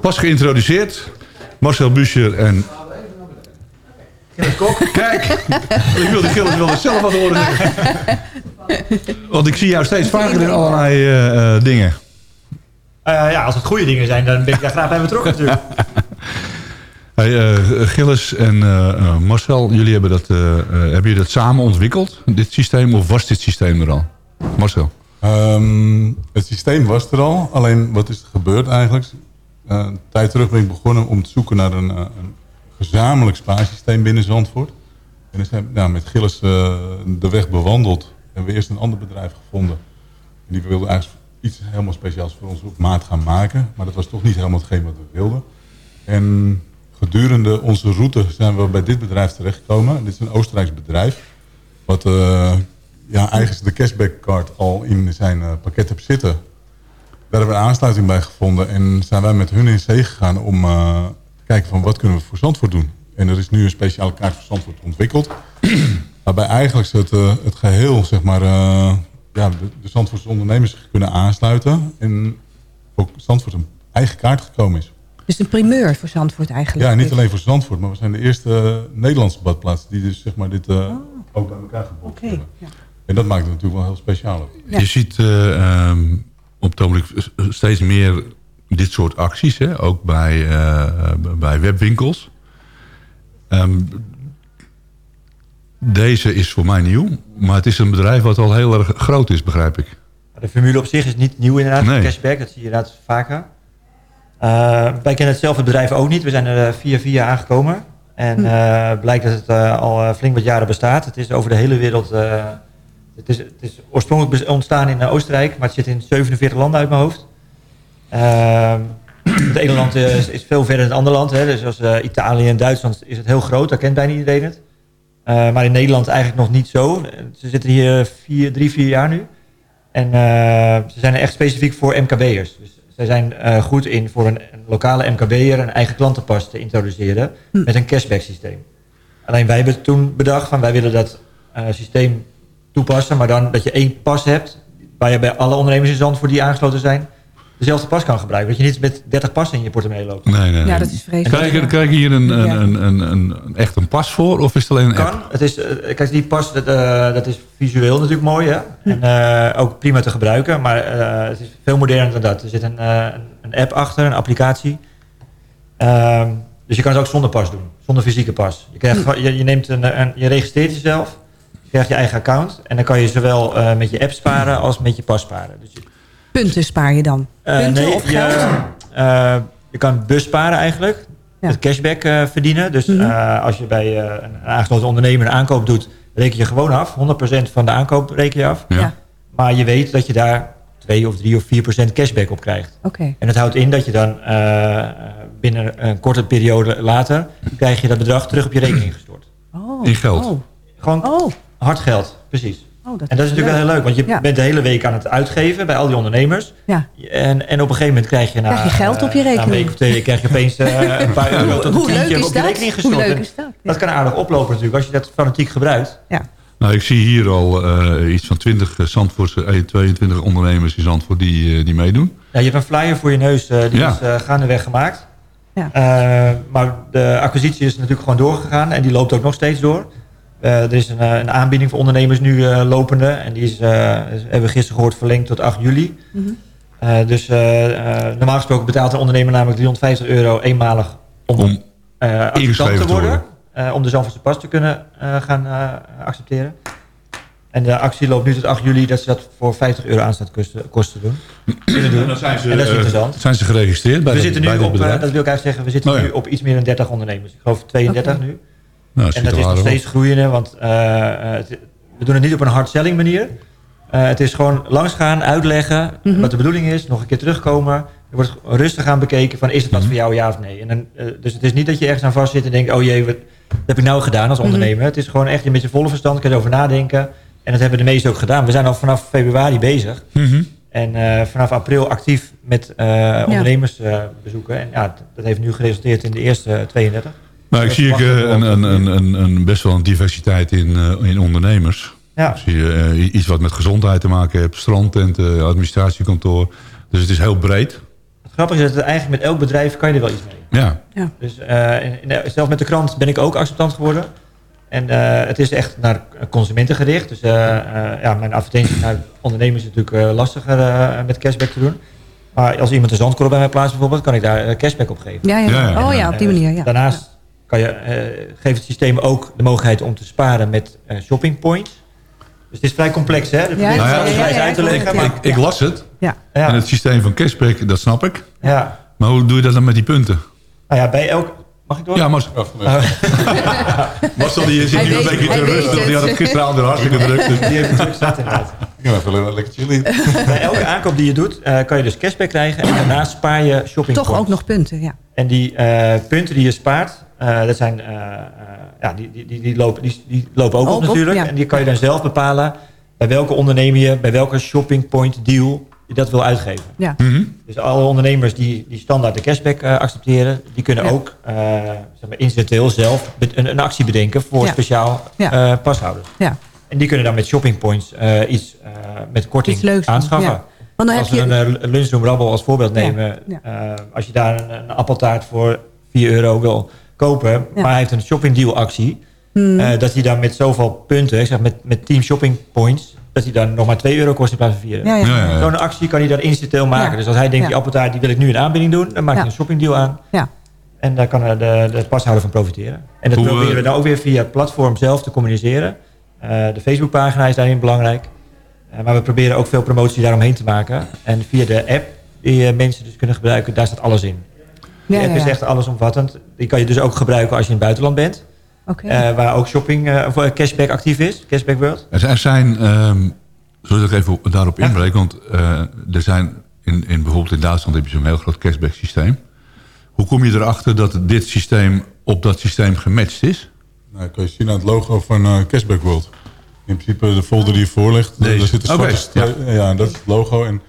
Speaker 4: Pas geïntroduceerd. Marcel Buscher en... Kijk, ik wil die Gilles wilde zelf wat horen. Want ik zie jou steeds vaker in allerlei dingen.
Speaker 8: Ja, als het goede dingen zijn, dan ben ik daar graag bij betrokken natuurlijk.
Speaker 4: Hey, eh, Gilles en eh, eh, Marcel, jullie hebben dat, hebben jullie dat samen ontwikkeld, dit systeem? Of was dit systeem er al? Marcel?
Speaker 9: Ehm, het systeem was er al. Alleen wat is er gebeurd eigenlijk? Een tijd terug ben ik begonnen om te zoeken naar een, een gezamenlijk spaarsysteem binnen Zandvoort. En nou, met Gilles de weg bewandeld. Hebben we eerst een ander bedrijf gevonden. En die wilde eigenlijk iets helemaal speciaals voor ons op maat gaan maken. Maar dat was toch niet helemaal hetgeen wat we wilden. En gedurende onze route zijn we bij dit bedrijf terechtgekomen. Dit is een Oostenrijks bedrijf. Wat eh, ja, eigenlijk de cashbackcard al in zijn eh, pakket heeft zitten. Daar hebben we een aansluiting bij gevonden. En zijn wij met hun in zee gegaan om eh, te kijken van wat kunnen we voor Zandvoort doen. En er is nu een speciale kaart voor Zandvoort ontwikkeld. waarbij eigenlijk het, het geheel, zeg maar, ja, de, de Zandvoortse ondernemers kunnen aansluiten. En ook Zandvoort een eigen kaart gekomen is.
Speaker 6: Dus een primeur voor Zandvoort eigenlijk.
Speaker 9: Ja, niet alleen voor Zandvoort, maar we zijn de eerste eh, Nederlandse badplaats die dus zeg maar dit eh, ook bij elkaar gebonden
Speaker 6: Oké,
Speaker 9: hebben.
Speaker 6: ja.
Speaker 9: En dat maakt het natuurlijk wel heel speciaal.
Speaker 4: Je ziet eh, ehm, op het ogenblik steeds meer dit soort acties, hè? ook bij, eh, bij webwinkels. Ehm, deze is voor mij nieuw, maar het is een bedrijf wat al heel erg groot is, begrijp ik.
Speaker 8: De formule op zich is niet nieuw inderdaad,
Speaker 4: Nee.
Speaker 8: cashback, dat zie je inderdaad vaker. Eh, wij kennen het zelf, het bedrijf ook niet. We zijn er eh, via via aangekomen. En
Speaker 6: Hm.
Speaker 8: eh, blijkt dat het al flink wat jaren bestaat. Het is over de hele wereld... het, is, het is oorspronkelijk ontstaan in Oostenrijk, maar het zit in 47 landen uit mijn hoofd. Ehm, het ene land is, is veel verder dan het andere land. Hè. Dus als Italië en Duitsland is het heel groot, daar kent bijna iedereen het. Maar in Nederland eigenlijk nog niet zo. Ze zitten hier vier, drie, vier jaar nu. En ze zijn er echt specifiek voor MKB'ers. Dus zij zijn eh, goed in voor een, een lokale MKB'er een eigen klantenpas te introduceren met een cashback systeem. Alleen wij hebben toen bedacht van wij willen dat eh, systeem toepassen, maar dan dat je één pas hebt waar je bij alle ondernemers in Zandvoort die aangesloten zijn dezelfde pas kan gebruiken. Dat je niet met 30 passen in je portemonnee loopt.
Speaker 4: Nee, nee, nee.
Speaker 6: Ja, dat is vreselijk.
Speaker 4: Krijg je, krijg je hier een, een, een, een, een, echt een pas voor of is het alleen een
Speaker 8: kan.
Speaker 4: app?
Speaker 8: Het is, eh, kijk, die pas, dat, eh, dat is visueel natuurlijk mooi. Hè? En eh, ook prima te gebruiken. Maar eh, het is veel moderner dan dat. Er zit een, eh, een app achter, een applicatie. Ehm, dus je kan het ook zonder pas doen. Zonder fysieke pas. Je, krijgt, gewoon- je, je, neemt een, een- je registreert jezelf. Je krijgt je eigen account. En dan kan je zowel eh, met je app sparen als met je pas sparen. Dus je,
Speaker 6: Punten spaar je dan?
Speaker 8: eh,
Speaker 6: Punten
Speaker 8: nee,
Speaker 6: of
Speaker 8: je,
Speaker 6: geld?
Speaker 8: eh, je kan bus sparen eigenlijk.
Speaker 6: Ja.
Speaker 8: Met cashback eh, verdienen. Dus
Speaker 6: Mhm.
Speaker 8: eh, als je bij eh, een aangesloten ondernemer een aankoop doet... reken je gewoon af. 100% van de aankoop reken je af.
Speaker 4: Ja.
Speaker 8: Maar je weet dat je daar 2 of 3 of 4% cashback op krijgt.
Speaker 6: Oké.
Speaker 8: En dat houdt in dat je dan eh, binnen een korte periode later... krijg je dat bedrag terug op je rekening gestort.
Speaker 6: Oh.
Speaker 4: In geld.
Speaker 6: Oh.
Speaker 8: Gewoon
Speaker 6: Oh.
Speaker 8: hard geld, precies.
Speaker 6: Oh, dat
Speaker 8: En dat is natuurlijk wel heel leuk, want je
Speaker 6: Ja.
Speaker 8: bent de hele week aan het uitgeven bij al die ondernemers.
Speaker 6: Ja.
Speaker 8: En, en op een gegeven moment krijg je na,
Speaker 6: Krijg je geld op je
Speaker 8: eh, na een
Speaker 6: rekening.
Speaker 8: week of twee krijg je opeens eh, een paar euro tot een
Speaker 6: Hoe leuk
Speaker 8: tientje
Speaker 6: is
Speaker 8: op je
Speaker 6: dat?
Speaker 8: rekening
Speaker 6: Hoe
Speaker 8: gestort.
Speaker 6: leuk is dat?
Speaker 8: Dat kan aardig oplopen natuurlijk als je dat fanatiek gebruikt.
Speaker 6: Ja.
Speaker 4: Nou, ik zie hier al eh, iets van 20 Zandvoortse, eh, 22 ondernemers in Zandvoort die, eh, die meedoen.
Speaker 8: Ja, je hebt een flyer voor je neus, die
Speaker 4: Ja.
Speaker 8: is gaandeweg gemaakt.
Speaker 6: Ja.
Speaker 8: Eh, maar de acquisitie is natuurlijk gewoon doorgegaan en die loopt ook nog steeds door. Eh, er is een, eh, een aanbieding voor ondernemers nu eh, lopende. En die is, eh, hebben we gisteren gehoord, verlengd tot 8 juli.
Speaker 6: Mhm.
Speaker 8: Eh, dus normaal gesproken betaalt een ondernemer namelijk 350 euro eenmalig om,
Speaker 4: Om
Speaker 8: eh acceptant te worden.
Speaker 4: worden.
Speaker 8: eh, om de Zandvoortse pas te kunnen eh, gaan eh, accepteren. En de actie loopt nu tot 8 juli dat ze dat voor 50 euro aan staat kosten, kosten doen. doen.
Speaker 4: En dan zijn ze,
Speaker 8: en dat is interessant.
Speaker 4: zijn ze geregistreerd bij,
Speaker 8: we
Speaker 4: dat-
Speaker 8: zitten nu op,
Speaker 4: bedrijf?
Speaker 8: dat wil ik eigenlijk zeggen, we zitten
Speaker 4: Oh ja.
Speaker 8: nu op iets meer dan 30 ondernemers. Ik geloof 32 nu.
Speaker 4: Nou,
Speaker 8: en dat is nog steeds groeiende, want eh, eh, het- we doen het niet op een hard selling manier. Eh, het is gewoon langsgaan, uitleggen
Speaker 6: Mhm.
Speaker 8: wat de bedoeling is, nog een keer terugkomen. Er wordt rustig aan bekeken van is het wat
Speaker 4: Mhm.
Speaker 8: voor jou ja of nee. En dan, eh, dus het is niet dat je ergens aan vast zit en denkt, oh jee, wat heb ik nou gedaan als
Speaker 6: Mhm.
Speaker 8: ondernemer. Het is gewoon echt je met je volle verstand kan erover nadenken. En dat hebben de meesten ook gedaan. We zijn al vanaf februari bezig. En eh, vanaf april actief met eh, ondernemers bezoeken. En ja, dat heeft nu geresulteerd in de eerste eh, 32.
Speaker 4: Nou, ik zie ik, eh, een, een, een, een, een best wel een diversiteit in, eh, in ondernemers.
Speaker 8: Ja.
Speaker 4: Als je eh, iets wat met gezondheid te maken hebt, strandtenten, administratiekantoor. Dus het is heel breed.
Speaker 8: Het grappige is dat het eigenlijk met elk bedrijf kan je er wel iets mee.
Speaker 4: Ja.
Speaker 6: Ja.
Speaker 8: Dus eh, in- in- zelf met de krant ben ik ook acceptant geworden. En eh, het is echt naar consumenten gericht. Dus eh, eh, ja, mijn advertenties naar ondernemers is natuurlijk eh, lastiger eh, met cashback te doen. Maar als iemand een zandkorrel bij mij plaatst bijvoorbeeld, kan ik daar cashback op geven.
Speaker 6: Ja, ja. Ja, ja. Oh ja, op die manier, ja.
Speaker 8: Daarnaast kan je, eh, geeft het systeem ook de mogelijkheid om te sparen met eh, shopping points. Dus het is vrij complex, hè? Dat probeer ik
Speaker 4: Nou ja,
Speaker 8: uit te
Speaker 4: ik-
Speaker 8: leggen.
Speaker 4: ik,
Speaker 8: maar-
Speaker 4: ik las het.
Speaker 6: Ja.
Speaker 4: En het systeem van cashback, dat snap ik.
Speaker 8: Ja.
Speaker 4: Maar hoe doe je dat dan met die punten?
Speaker 8: Nou ja, bij elk... Mag ik door?
Speaker 4: Ja, maar... Marcel die zit
Speaker 8: Hij
Speaker 4: nu een beetje te rustig. Die had het gisteravond er hartstikke druk. Dus.
Speaker 8: Die heeft het druk zat inderdaad.
Speaker 9: Ik ga even lekker chillen.
Speaker 8: Bij elke aankoop die je doet, eh, kan je dus cashback krijgen. En daarnaast spaar je shopping
Speaker 6: Toch
Speaker 8: points.
Speaker 6: ook nog punten, ja.
Speaker 8: En die eh, punten die je spaart, dat zijn, eh, eh, ja, die, die, die, die, lopen, die, die lopen ook
Speaker 6: Ook
Speaker 8: op
Speaker 6: op,
Speaker 8: natuurlijk.
Speaker 6: ja.
Speaker 8: En die kan je dan zelf bepalen bij welke ondernemer je, bij welke shopping point deal je dat wil uitgeven.
Speaker 6: Ja.
Speaker 8: Dus alle ondernemers die, die standaard de cashback eh, accepteren, die kunnen
Speaker 6: Ja.
Speaker 8: ook eh, zeg maar incidenteel zelf een, een actie bedenken voor
Speaker 6: Ja.
Speaker 8: speciaal
Speaker 6: Ja.
Speaker 8: eh, pashouders.
Speaker 6: Ja.
Speaker 8: En die kunnen dan met shopping points eh, iets eh, met korting
Speaker 6: Iets leuks doen,
Speaker 8: aanschaffen.
Speaker 6: ja. Want dan
Speaker 8: als
Speaker 6: heb
Speaker 8: we
Speaker 6: je-
Speaker 8: een uh, lunchroom rabbel als voorbeeld nemen.
Speaker 6: ja.
Speaker 8: eh, als je daar een, een appeltaart voor 4 euro wil kopen, maar hij heeft een shopping deal actie.
Speaker 6: Hmm.
Speaker 8: eh, dat hij dan met zoveel punten, ik zeg met, met 10 shopping points, dat hij dan nog maar 2 euro kost in plaats van 4 euro.
Speaker 6: Ja, ja. Ja, ja, ja.
Speaker 8: Zo'n actie kan hij dan incidenteel maken.
Speaker 6: Ja.
Speaker 8: Dus als hij denkt,
Speaker 6: Ja.
Speaker 8: die appeltaart die wil ik nu in aanbieding doen, dan maakt hij een shopping deal aan.
Speaker 6: Ja.
Speaker 8: En daar kan de, de pashouder van profiteren. En dat
Speaker 4: Hoe,
Speaker 8: proberen we
Speaker 4: eh,
Speaker 8: dan ook weer via het platform zelf te communiceren. Eh, de Facebookpagina is daarin belangrijk. Eh, maar we proberen ook veel promotie daaromheen te maken. En via de app die mensen dus kunnen gebruiken, daar staat alles in.
Speaker 6: Ja,
Speaker 8: app
Speaker 6: ja,
Speaker 8: is
Speaker 6: ja.
Speaker 8: echt allesomvattend. Die kan je dus ook gebruiken als je in het buitenland bent.
Speaker 6: Oké.
Speaker 8: Eh, waar ook shopping eh, of eh, cashback actief is. Cashback World.
Speaker 4: Er zijn- ehm zoals ik even daarop inbreek, want eh, er zijn in, in bijvoorbeeld in Duitsland heb je zo'n heel groot cashback systeem. Hoe kom je erachter dat dit systeem op dat systeem gematcht is?
Speaker 9: Nou, kan je zien aan het logo van eh, Cashback World. In principe de folder die je voorlegt,
Speaker 4: Deze.
Speaker 9: daar zit een zwarte ja. en dat is het logo. En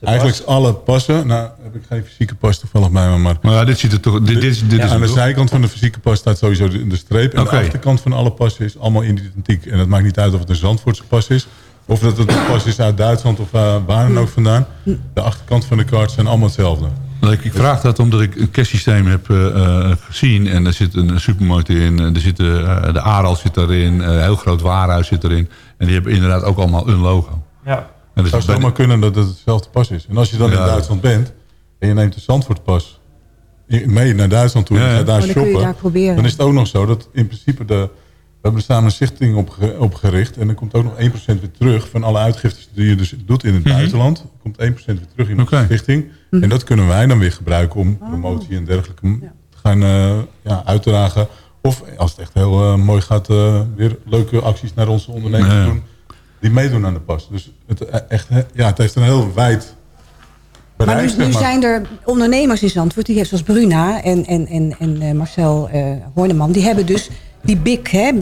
Speaker 9: eigenlijk alle passen, nou heb ik geen fysieke pas toevallig bij me, maar...
Speaker 4: Maar ja, dit ziet er toch... Dit, dit, is- dit
Speaker 9: Ja,
Speaker 4: is
Speaker 9: aan de zijkant van de fysieke pas staat sowieso de, de streep. En de achterkant van alle passen is allemaal identiek. En het maakt niet uit of het een Zandvoortse pas is... of dat het een pas is uit Duitsland of uh, waar dan ook vandaan. De achterkant van de kaart zijn allemaal hetzelfde.
Speaker 4: Nou, Ik, ik vraag dat omdat ik een cashsysteem heb eh, eh, gezien. En er zit een supermarkt in. en Er zit, de Aral zit erin. Een heel groot warenhuis zit erin. En die hebben inderdaad ook allemaal een logo.
Speaker 8: Ja.
Speaker 4: En
Speaker 9: Het
Speaker 4: dus
Speaker 9: zou zomaar kunnen dat het hetzelfde pas is. En als je dan
Speaker 4: Ja.
Speaker 9: in Duitsland bent en je neemt de Zandvoortpas mee naar Duitsland toe en gaat daar
Speaker 6: Oh, dan
Speaker 9: shoppen,
Speaker 6: daar
Speaker 9: dan is het ook nog zo dat in principe de... We hebben er samen een stichting opge- opgericht en er komt ook nog 1% weer terug van alle uitgiftes die je dus doet in het
Speaker 4: Mhm.
Speaker 9: buitenland. Er komt 1% weer terug in de stichting.
Speaker 6: Mhm.
Speaker 9: En dat kunnen wij dan weer gebruiken om promotie en dergelijke te gaan eh, ja, uitdragen. Of als het echt heel eh, mooi gaat, eh, weer leuke acties naar onze ondernemers doen. Die meedoen aan de pas. Dus het, eh, echt, ja, het heeft een heel wijd
Speaker 6: Maar
Speaker 9: bereik,
Speaker 6: nu,
Speaker 9: zeg
Speaker 6: nu
Speaker 9: maar.
Speaker 6: zijn er ondernemers in Zandvoort, die hebben zoals Bruna en, en, en, en eh, Marcel Horneman, die hebben dus die big, hè,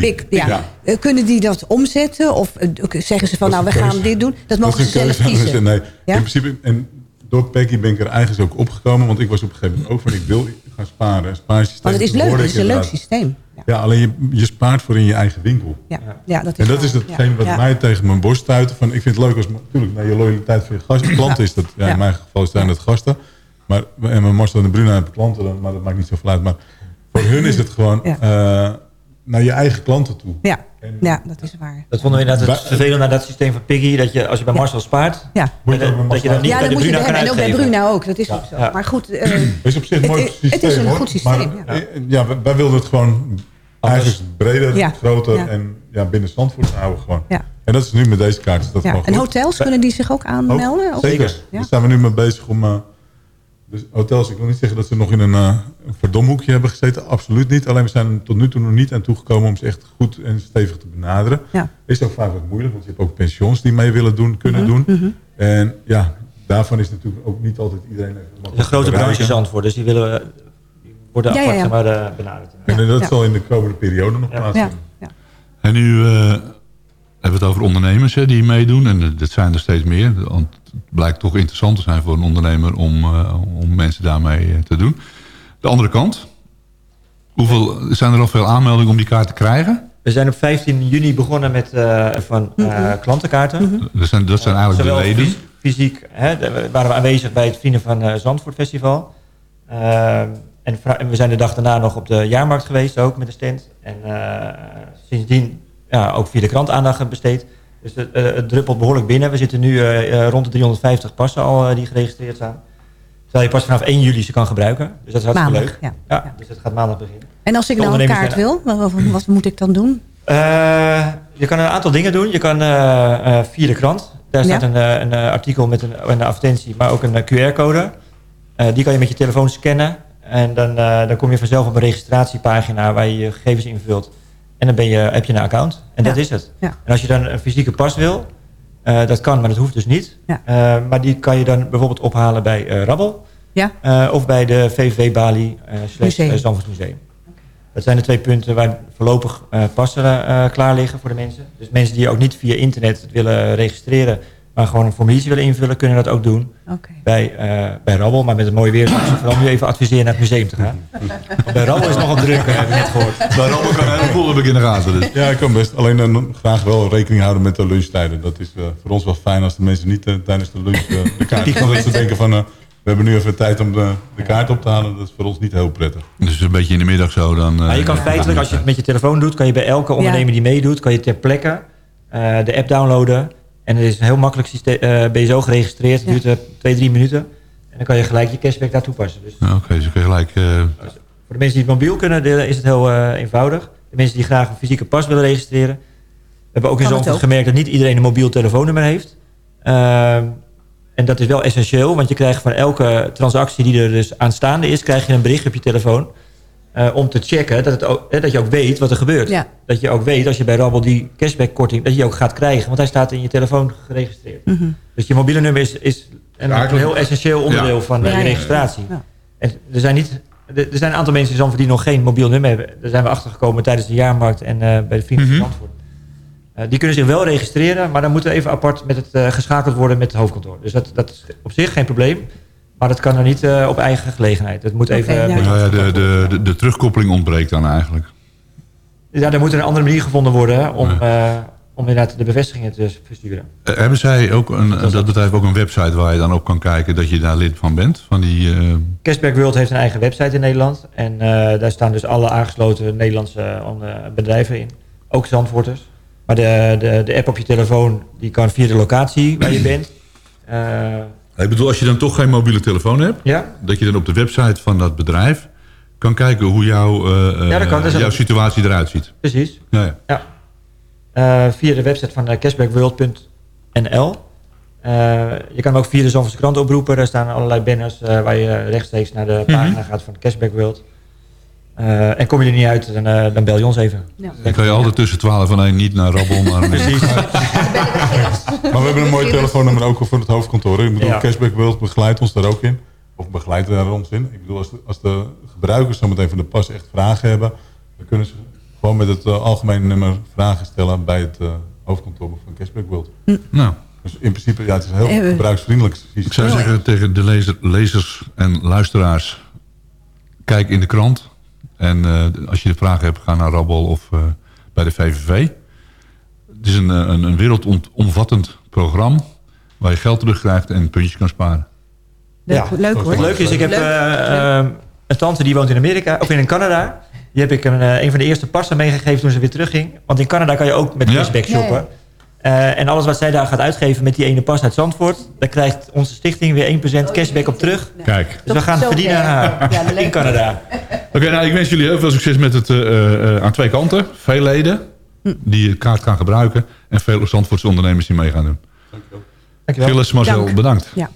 Speaker 6: big ja.
Speaker 9: Ja.
Speaker 6: Kunnen die dat omzetten? Of zeggen ze van, nou, we gaan dit doen? Dat mogen ze zelf kiezen.
Speaker 9: Nee,
Speaker 6: Ja?
Speaker 9: in principe, en door Peggy ben ik er eigenlijk ook opgekomen. Want ik was op een gegeven moment ook van, ik wil gaan sparen. Spaarsysteem,
Speaker 6: Want het is leuk, het is een leuk systeem.
Speaker 9: Ja, alleen je, je spaart voor in je eigen winkel.
Speaker 6: Ja, ja dat is
Speaker 9: En dat
Speaker 6: waar.
Speaker 9: is hetgeen
Speaker 6: Ja,
Speaker 9: wat
Speaker 6: ja.
Speaker 9: mij tegen mijn borst stuitte. Van, ik vind het leuk als natuurlijk naar je loyaliteit voor je gasten. Klanten is dat, ja,
Speaker 6: Ja.
Speaker 9: in mijn geval zijn het gasten. Maar en mijn Marcel en Bruna hebben klanten, dan- maar dat maakt niet zoveel uit. Maar voor hun is het gewoon
Speaker 6: Ja.
Speaker 9: Naar je eigen klanten toe.
Speaker 6: Ja, ja, dat is waar.
Speaker 8: Dat vonden we inderdaad het
Speaker 9: Wij-
Speaker 8: vervelend naar dat systeem van Piggy. Dat je als je bij Marcel spaart,
Speaker 6: Ja.
Speaker 9: Moet je
Speaker 8: dat,
Speaker 9: ook
Speaker 8: je dan niet
Speaker 6: ja,
Speaker 8: bij
Speaker 6: dat
Speaker 8: de
Speaker 6: moet je
Speaker 8: Bruna kan
Speaker 6: en ook bij. Bruna ook. Dat is
Speaker 8: Ja.
Speaker 6: ook zo.
Speaker 8: Ja.
Speaker 6: Maar goed, eh,
Speaker 9: is op zich een
Speaker 6: het-
Speaker 9: mooi
Speaker 6: het-
Speaker 9: systeem.
Speaker 6: het is een
Speaker 9: hoor.
Speaker 6: goed systeem,
Speaker 9: Maar,
Speaker 6: ja.
Speaker 9: eh, ja, wij, wilden het gewoon eigenlijk breder,
Speaker 6: Ja.
Speaker 9: groter
Speaker 6: Ja.
Speaker 9: en ja, binnen Zandvoort houden gewoon.
Speaker 6: Ja.
Speaker 9: En dat is nu met deze kaart. Is dat
Speaker 6: ja. En hotels, kunnen die zich ook aanmelden? Of-
Speaker 9: Zeker.
Speaker 6: Ja?
Speaker 9: Daar zijn we nu mee bezig om... eh, dus hotels, ik wil niet zeggen dat ze nog in een, eh, een verdomhoekje hebben gezeten. Absoluut niet. Alleen we zijn tot nu toe nog niet aan toegekomen om ze echt goed en stevig te benaderen.
Speaker 6: Ja.
Speaker 9: Is ook vaak wat moeilijk, want je hebt ook pensions die mee willen doen, kunnen
Speaker 6: Mhm,
Speaker 9: doen.
Speaker 6: mhm.
Speaker 9: En ja, daarvan is natuurlijk ook niet altijd iedereen...
Speaker 8: is een grote branche Zandvoort, dus die willen we- die worden
Speaker 6: Ja,
Speaker 8: apart
Speaker 6: ja.
Speaker 8: maar, eh, benaderd.
Speaker 9: En dat
Speaker 6: Ja.
Speaker 9: zal in de komende periode nog plaatsvinden.
Speaker 6: Ja.
Speaker 4: En nu eh, hebben we het over ondernemers hè, die meedoen. En dat zijn er steeds meer. Want blijkt toch interessant te zijn voor een ondernemer om, eh, om mensen daarmee eh, te doen. De andere kant. Hoeveel, zijn er al veel aanmeldingen om die kaart te krijgen?
Speaker 8: We zijn op 15 juni begonnen met uh, van uh, klantenkaarten.
Speaker 4: Mm -hmm. dat, zijn, dat zijn eigenlijk
Speaker 8: Zowel
Speaker 4: de leden?
Speaker 8: Fysiek hè, de, waren we aanwezig bij het Vrienden van uh, Zandvoort Festival. en, en, we zijn de dag daarna nog op de jaarmarkt geweest, ook met de stand. En sindsdien ja, ook via de krant aandacht besteed. Dus het, het druppelt behoorlijk binnen. We zitten nu rond de 350 passen al die geregistreerd zijn. Terwijl je pas vanaf 1 juli ze kan gebruiken. Dus dat is hartstikke
Speaker 6: maandag,
Speaker 8: leuk.
Speaker 6: Ja.
Speaker 8: ja, Dus dat gaat maandag beginnen.
Speaker 6: En als ik nou een kaart wil, wat, wat, moet ik dan doen?
Speaker 8: Uh, je kan een aantal dingen doen. Je kan uh, uh, via de krant. Daar staat ja. een, een, artikel met een, een advertentie, maar ook een QR-code. die kan je met je telefoon scannen. En dan, dan kom je vanzelf op een registratiepagina waar je je gegevens invult. En dan ben je, heb je een account. En ja. dat is het.
Speaker 6: Ja.
Speaker 8: En als je dan een fysieke pas wil, dat kan, maar dat hoeft dus niet. maar die kan je dan bijvoorbeeld ophalen bij Rabbel.
Speaker 6: Ja.
Speaker 8: of bij de VVV Bali slash Museum. Dat zijn de twee punten waar voorlopig passen klaar liggen voor de mensen. Dus mensen die ook niet via internet willen registreren... maar gewoon een formuliertje willen invullen, kunnen dat ook doen.
Speaker 6: Okay.
Speaker 8: Bij, uh, bij Rabbel, maar met het mooie weer zou ik ze vooral nu even adviseren naar het museum te gaan. Want bij Rabbel is het nogal druk, heb ik net gehoord.
Speaker 4: Bij Rabbel kan heel veel heb ik in de gaten. Dus.
Speaker 9: Ja, ik kan best. Alleen dan graag wel rekening houden met de lunchtijden. Dat is voor ons wel fijn als de mensen niet tijdens de lunch de kaart gaan. Dat ze denken van... We hebben nu even tijd om de, de, kaart op te halen. Dat is voor ons niet heel prettig.
Speaker 4: Dus een beetje in de middag zo dan...
Speaker 8: Uh, je kan feitelijk, als je het met je telefoon doet... kan je bij elke ondernemer ja. die meedoet... kan je ter plekke uh, de app downloaden. En het is een heel makkelijk systeem. Uh, ben je zo geregistreerd. Het ja. duurt twee, drie minuten. En dan kan je gelijk je cashback daar toepassen. Dus,
Speaker 4: Oké, okay, dus kun je gelijk...
Speaker 8: Dus voor de mensen die het mobiel kunnen delen... is het heel eenvoudig. De mensen die graag een fysieke pas willen registreren... We hebben ook in Zandvoort gemerkt... dat niet iedereen een mobiel telefoonnummer heeft... Ehm, En dat is wel essentieel, want je krijgt van elke transactie die er dus aanstaande is... krijg je een bericht op je telefoon uh, om te checken dat, het ook, eh, dat je ook weet wat er gebeurt.
Speaker 6: Ja.
Speaker 8: Dat je ook weet als je bij Rabbel die cashbackkorting... dat je ook gaat krijgen, want hij staat in je telefoon geregistreerd.
Speaker 6: Mm -hmm.
Speaker 8: Dus je mobiele nummer is, is een,
Speaker 4: Ja,
Speaker 8: een heel essentieel onderdeel
Speaker 4: Ja.
Speaker 8: van uh,
Speaker 6: Ja,
Speaker 8: je
Speaker 6: ja.
Speaker 8: registratie.
Speaker 6: Ja.
Speaker 8: En er zijn, niet, er zijn een aantal mensen in Zandvoort die nog geen mobiel nummer hebben. Daar zijn we achtergekomen tijdens de jaarmarkt en eh, bij de Vrienden van
Speaker 4: Mhm.
Speaker 8: Zandvoort. Eh, die kunnen zich wel registreren, maar dan moet er even apart met het, eh, geschakeld worden met het hoofdkantoor. Dus dat, dat is op zich geen probleem. Maar dat kan er niet eh, op eigen gelegenheid. Dat moet even...
Speaker 6: Ja.
Speaker 8: met-
Speaker 4: Nou ja, de, de, de, de terugkoppeling ontbreekt dan eigenlijk.
Speaker 8: ja, er moet een andere manier gevonden worden om, eh, om inderdaad de bevestigingen te versturen.
Speaker 4: Eh, hebben zij ook een, dat bedrijf ook een website waar je dan op kan kijken dat je daar lid van bent? Van die, eh,
Speaker 8: Cashback World heeft een eigen website in Nederland. En eh, daar staan dus alle aangesloten Nederlandse eh, bedrijven in. Ook Zandvoorters. Maar de, de, de app op je telefoon, die kan via de locatie waar je bent. Eh,
Speaker 4: ik bedoel, als je dan toch geen mobiele telefoon hebt,
Speaker 8: ja,
Speaker 4: dat je dan op de website van dat bedrijf kan kijken hoe jouw, eh,
Speaker 8: Ja, is
Speaker 4: jouw situatie eruit ziet.
Speaker 8: precies.
Speaker 4: Ja, ja.
Speaker 8: Eh, via de website van eh, cashbackworld.nl. Eh, je kan ook via de Zandvoortse krant oproepen. Daar staan allerlei banners eh, waar je rechtstreeks naar de
Speaker 4: Mhm.
Speaker 8: pagina gaat van Cashback World. Eh, en kom je er niet uit, dan, eh, dan bel je ons even.
Speaker 6: Ja.
Speaker 4: Dan kan je altijd tussen 12 en 1 niet naar Rabbel, maar
Speaker 8: Precies.
Speaker 9: Maar we hebben een mooi telefoonnummer ook voor het hoofdkantoor. Ik bedoel,
Speaker 8: Ja.
Speaker 9: Cashback World begeleidt ons daar ook in. Of begeleidt daar ons in. Ik bedoel, als de, als de gebruikers zometeen van de pas echt vragen hebben... dan kunnen ze gewoon met het eh, algemene nummer vragen stellen... bij het hoofdkantoor van Cashback World.
Speaker 4: nou,
Speaker 9: Dus in principe, ja, het is een heel gebruiksvriendelijk systeem.
Speaker 4: ik zou zeggen tegen de lezer, lezers en luisteraars, kijk in de krant. En eh, als je vragen hebt, ga naar Rabbel of eh, bij de VVV. Het is een, eh, een, een wereldomvattend programma waar je geld terugkrijgt en puntjes kan sparen.
Speaker 6: Leuk,
Speaker 8: Ja.
Speaker 6: leuk hoor.
Speaker 8: Het leuke is, ik heb
Speaker 6: Leuk.
Speaker 8: een tante die woont in Amerika, of in Canada. Die heb ik een, eh, een van de eerste passen meegegeven toen ze weer terugging. Want in Canada kan je ook met
Speaker 4: Ja.
Speaker 8: cashback
Speaker 6: Ja, ja.
Speaker 8: shoppen. Eh, en alles wat zij daar gaat uitgeven met die ene pas uit Zandvoort... daar krijgt onze stichting weer 1% cashback op terug.
Speaker 4: Kijk.
Speaker 8: Dus we gaan verdienen
Speaker 6: het. Ja,
Speaker 8: in Canada.
Speaker 4: Oké, nou, ik wens jullie heel veel succes met het eh, eh, aan twee kanten. Veel leden die de kaart gaan gebruiken. En veel Zandvoortse ondernemers die mee gaan doen.
Speaker 8: Dankjewel.
Speaker 4: Gilles, Marcel,
Speaker 6: Dank.
Speaker 4: bedankt.
Speaker 6: Ja.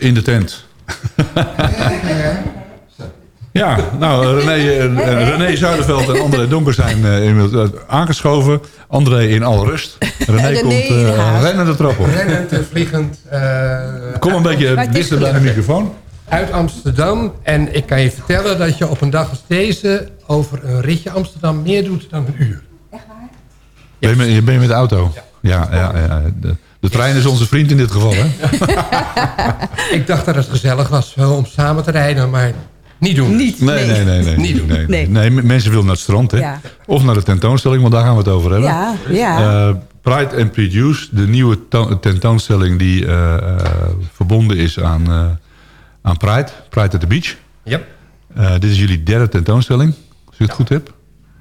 Speaker 10: In
Speaker 4: de tent. ja, nou, René, eh, René Zuiderveld en André Donker zijn eh, inmiddels eh, aangeschoven. André in alle rust. René,
Speaker 11: René
Speaker 4: komt eh
Speaker 11: haast.
Speaker 4: rennen de trap op.
Speaker 11: Rennend, en vliegend. eh,
Speaker 4: Kom een beetje dichter bij de microfoon.
Speaker 11: Uit Amsterdam. En ik kan je vertellen dat je op een dag als deze... over een ritje Amsterdam meer doet dan een uur.
Speaker 4: Ben je, met- je bent met de auto? Ja, ja, ja. De, de trein is onze vriend in dit geval, hè?
Speaker 11: ik dacht dat het gezellig was wel om samen te rijden, maar niet doen. Niet,
Speaker 4: Nee, nee, nee. nee,
Speaker 11: Niet doen.
Speaker 4: Nee, nee. Mensen willen naar het strand, hè?
Speaker 11: Ja.
Speaker 4: Of naar de tentoonstelling, want daar gaan we het over hebben.
Speaker 6: Ja, ja.
Speaker 4: Eh, Pride and Produce, de nieuwe to- tentoonstelling die eh, eh, verbonden is aan, eh, aan Pride. Pride at the Beach.
Speaker 11: Yep.
Speaker 4: Eh, dit is jullie derde tentoonstelling, als ik het goed heb.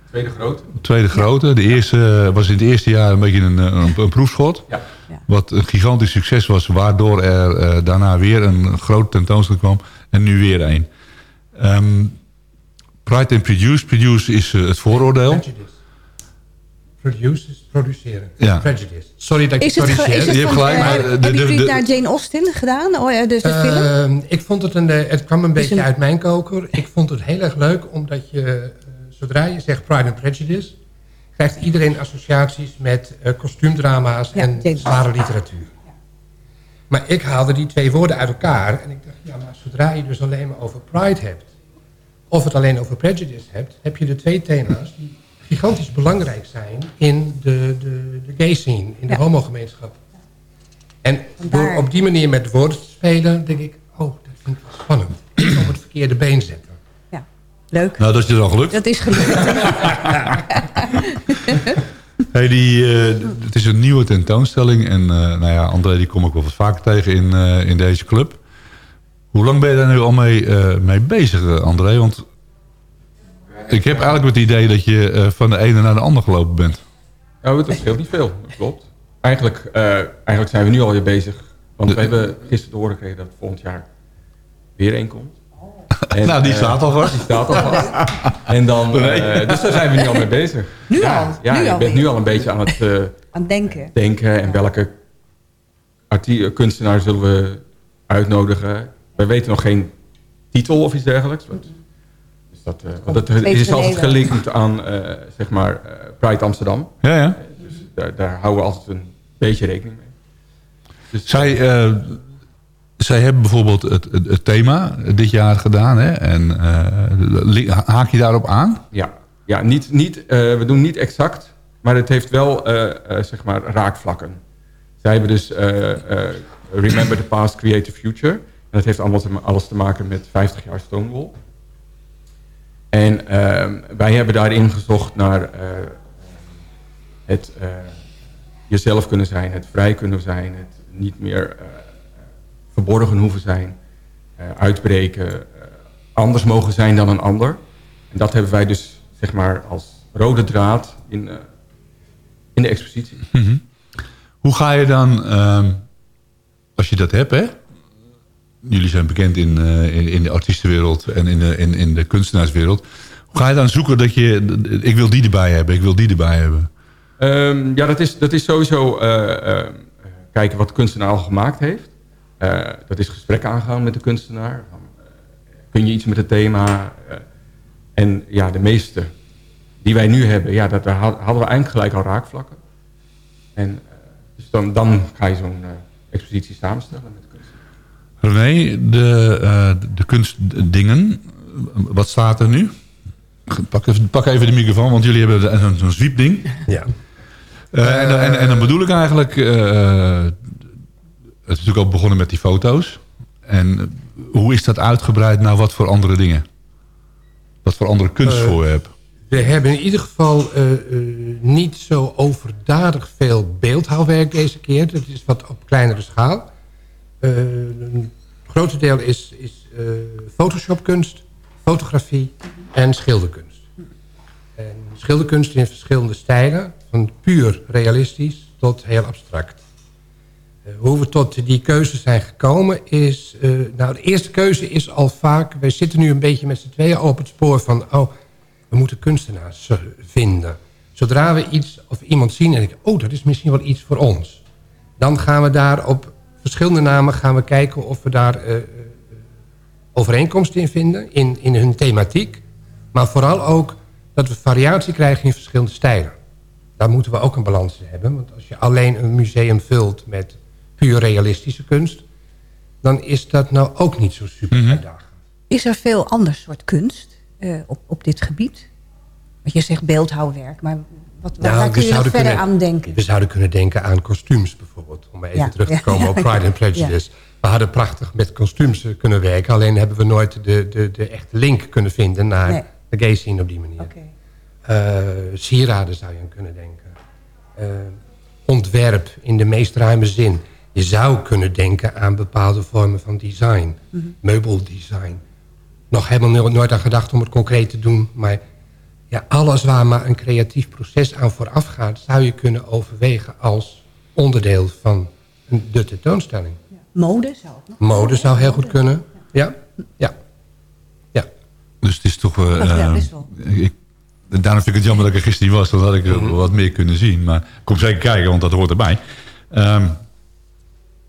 Speaker 12: Tweede groot.
Speaker 4: Tweede grote. De eerste was in het eerste jaar een beetje een, een, een proefschot.
Speaker 12: Ja.
Speaker 4: Wat een gigantisch succes was, waardoor er eh, daarna weer een grote tentoonstelling kwam. En nu weer één. Ehm, Pride and Produce. Produce is eh, het vooroordeel.
Speaker 11: Prejudice. Produce is produceren.
Speaker 4: Ja.
Speaker 11: Prejudice. Sorry dat ik
Speaker 6: is het
Speaker 4: Je hebt gelijk,
Speaker 6: eh,
Speaker 4: maar
Speaker 6: hebben jullie naar Jane Austen gedaan? Oh, ja, dus de film?
Speaker 11: Ehm, ik vond het een, eh, het kwam een beetje
Speaker 6: een-
Speaker 11: uit mijn koker. Ik vond het heel erg leuk, omdat je, eh, zodra je zegt Pride and Prejudice, krijgt iedereen associaties met eh, kostuumdrama's en zware literatuur. Maar ik haalde die twee woorden uit elkaar en ik dacht, ja, maar zodra je dus alleen maar over Pride hebt, of het alleen over Prejudice hebt, heb je de twee thema's die gigantisch belangrijk zijn in de, de, de gay scene, in de homogemeenschap. En door op die manier met woorden te spelen, denk ik, oh, dat vind ik wel spannend. Op het verkeerde been zetten.
Speaker 6: Leuk.
Speaker 4: Nou, dat is je dan gelukt.
Speaker 6: Dat is gelukt.
Speaker 4: Hey, die, eh, het is een nieuwe tentoonstelling. En eh, nou ja, André die kom ik wel wat vaker tegen in, eh, in deze club. Hoe lang ben je daar nu al mee, eh, mee bezig, André? Want ik heb eigenlijk het idee dat je eh, van de ene naar de andere gelopen bent.
Speaker 12: Nou, het scheelt niet veel, dat klopt. Eigenlijk, eh, eigenlijk zijn we nu alweer bezig. Want we hebben gisteren te horen gekregen dat volgend jaar weer één komt. En,
Speaker 4: Nou, die
Speaker 12: eh,
Speaker 4: staat al vast.
Speaker 12: Die staat al vast. En dan, eh,
Speaker 4: Nee.
Speaker 12: dus daar zijn we nu al mee bezig.
Speaker 6: Nu
Speaker 12: ja,
Speaker 6: al?
Speaker 12: Ja,
Speaker 6: Nu
Speaker 12: je
Speaker 6: al
Speaker 12: bent
Speaker 6: weer?
Speaker 12: nu al een beetje aan het eh,
Speaker 6: Aan denken.
Speaker 12: denken en welke kunstenaar zullen we uitnodigen. Wij weten nog geen titel of iets dergelijks. Want, dus dat, eh, want het
Speaker 6: Steeds
Speaker 12: is altijd gelinkt aan eh, zeg maar, eh, Pride Amsterdam.
Speaker 4: Ja, ja.
Speaker 12: Dus daar, daar houden we altijd een beetje rekening mee. Dus,
Speaker 4: Zij, eh, zij hebben bijvoorbeeld het, het, thema dit jaar gedaan. Hè? En eh, haak je daarop aan?
Speaker 12: Ja, ja niet, niet, eh, we doen niet exact, maar het heeft wel eh, zeg maar raakvlakken. Zij hebben dus Remember the Past, Create the Future. En dat heeft allemaal te, alles te maken met 50 jaar Stonewall. En ehm, wij hebben daarin gezocht naar het jezelf kunnen zijn, het vrij kunnen zijn, het niet meer verborgen hoeven zijn, eh, uitbreken, eh, anders mogen zijn dan een ander. En dat hebben wij dus zeg maar als rode draad in, eh, in de expositie.
Speaker 4: Mhm. Hoe ga je dan, ehm, als je dat hebt, hè? Jullie zijn bekend in, in, in de artiestenwereld en in de, in, in de kunstenaarswereld. Hoe ga je dan zoeken dat je, ik wil die erbij hebben, ik wil die erbij hebben?
Speaker 12: Ehm, ja, dat is, dat is sowieso kijken wat de kunstenaar al gemaakt heeft. Eh, dat is gesprek aangaan met de kunstenaar. Van, eh, kun je iets met het thema? Eh, en ja, de meeste die wij nu hebben, ja, dat, daar had- hadden we eigenlijk gelijk al raakvlakken. En dus dan, dan ga je zo'n eh, expositie samenstellen met de kunstenaar.
Speaker 4: René, de, eh, de kunstdingen, wat staat er nu? Pak even, pak even de microfoon, want jullie hebben zo'n zwiepding.
Speaker 11: Ja.
Speaker 4: Eh, en, dan- en, en dan bedoel ik eigenlijk... eh, is natuurlijk al begonnen met die foto's. En eh, hoe is dat uitgebreid naar wat voor andere dingen? Wat voor andere kunstvoorwerp?
Speaker 11: We hebben in ieder geval eh, eh, niet zo overdadig veel beeldhouwwerk deze keer. Dat is wat op kleinere schaal. Een grote deel is, is photoshopkunst, fotografie en schilderkunst. En schilderkunst in verschillende stijlen. Van puur realistisch tot heel abstract. Eh, hoe we tot die keuze zijn gekomen is... eh, nou, de eerste keuze is al vaak... wij zitten nu een beetje met z'n tweeën op het spoor van... oh, we moeten kunstenaars eh, vinden. Zodra we iets of iemand zien en denken... oh, dat is misschien wel iets voor ons. Dan gaan we daar op verschillende namen gaan we kijken... of we daar eh, overeenkomsten in vinden, in, in hun thematiek. Maar vooral ook dat we variatie krijgen in verschillende stijlen. Daar moeten we ook een balans in hebben. Want als je alleen een museum vult met puur realistische kunst... dan is dat nou ook niet zo super uitdagend.
Speaker 6: Is er veel ander soort kunst eh, op, op dit gebied? Want je zegt beeldhouwwerk, maar wat, waar
Speaker 11: Nou,
Speaker 6: kun je nog verder
Speaker 11: kunnen,
Speaker 6: aan denken?
Speaker 11: We zouden kunnen denken aan kostuums bijvoorbeeld. Om even
Speaker 6: Ja,
Speaker 11: terug te
Speaker 6: ja,
Speaker 11: komen op Pride
Speaker 6: ja,
Speaker 11: and Prejudice. We hadden prachtig met kostuums eh, kunnen werken. Alleen hebben we nooit de, de, de echte link kunnen vinden naar
Speaker 6: Nee.
Speaker 11: de gay scene op die manier. Eh, sieraden zou je aan kunnen denken. Ontwerp in de meest ruime zin. Je zou kunnen denken aan bepaalde vormen van design.
Speaker 6: Mhm.
Speaker 11: Meubeldesign. Nog helemaal no- nooit aan gedacht om het concreet te doen. Maar ja, alles waar maar een creatief proces aan vooraf gaat... zou je kunnen overwegen als onderdeel van een- de tentoonstelling.
Speaker 6: Mode zou ook nog.
Speaker 11: Mode zou heel goed kunnen. Ja, ja.
Speaker 4: Dus het is toch...
Speaker 6: Oh, ja, best wel.
Speaker 4: ik, daarom vind ik het jammer dat ik er gisteren niet was. Dan had ik er wat meer kunnen zien. Maar ik kom zeker kijken, want dat hoort erbij. Ehm,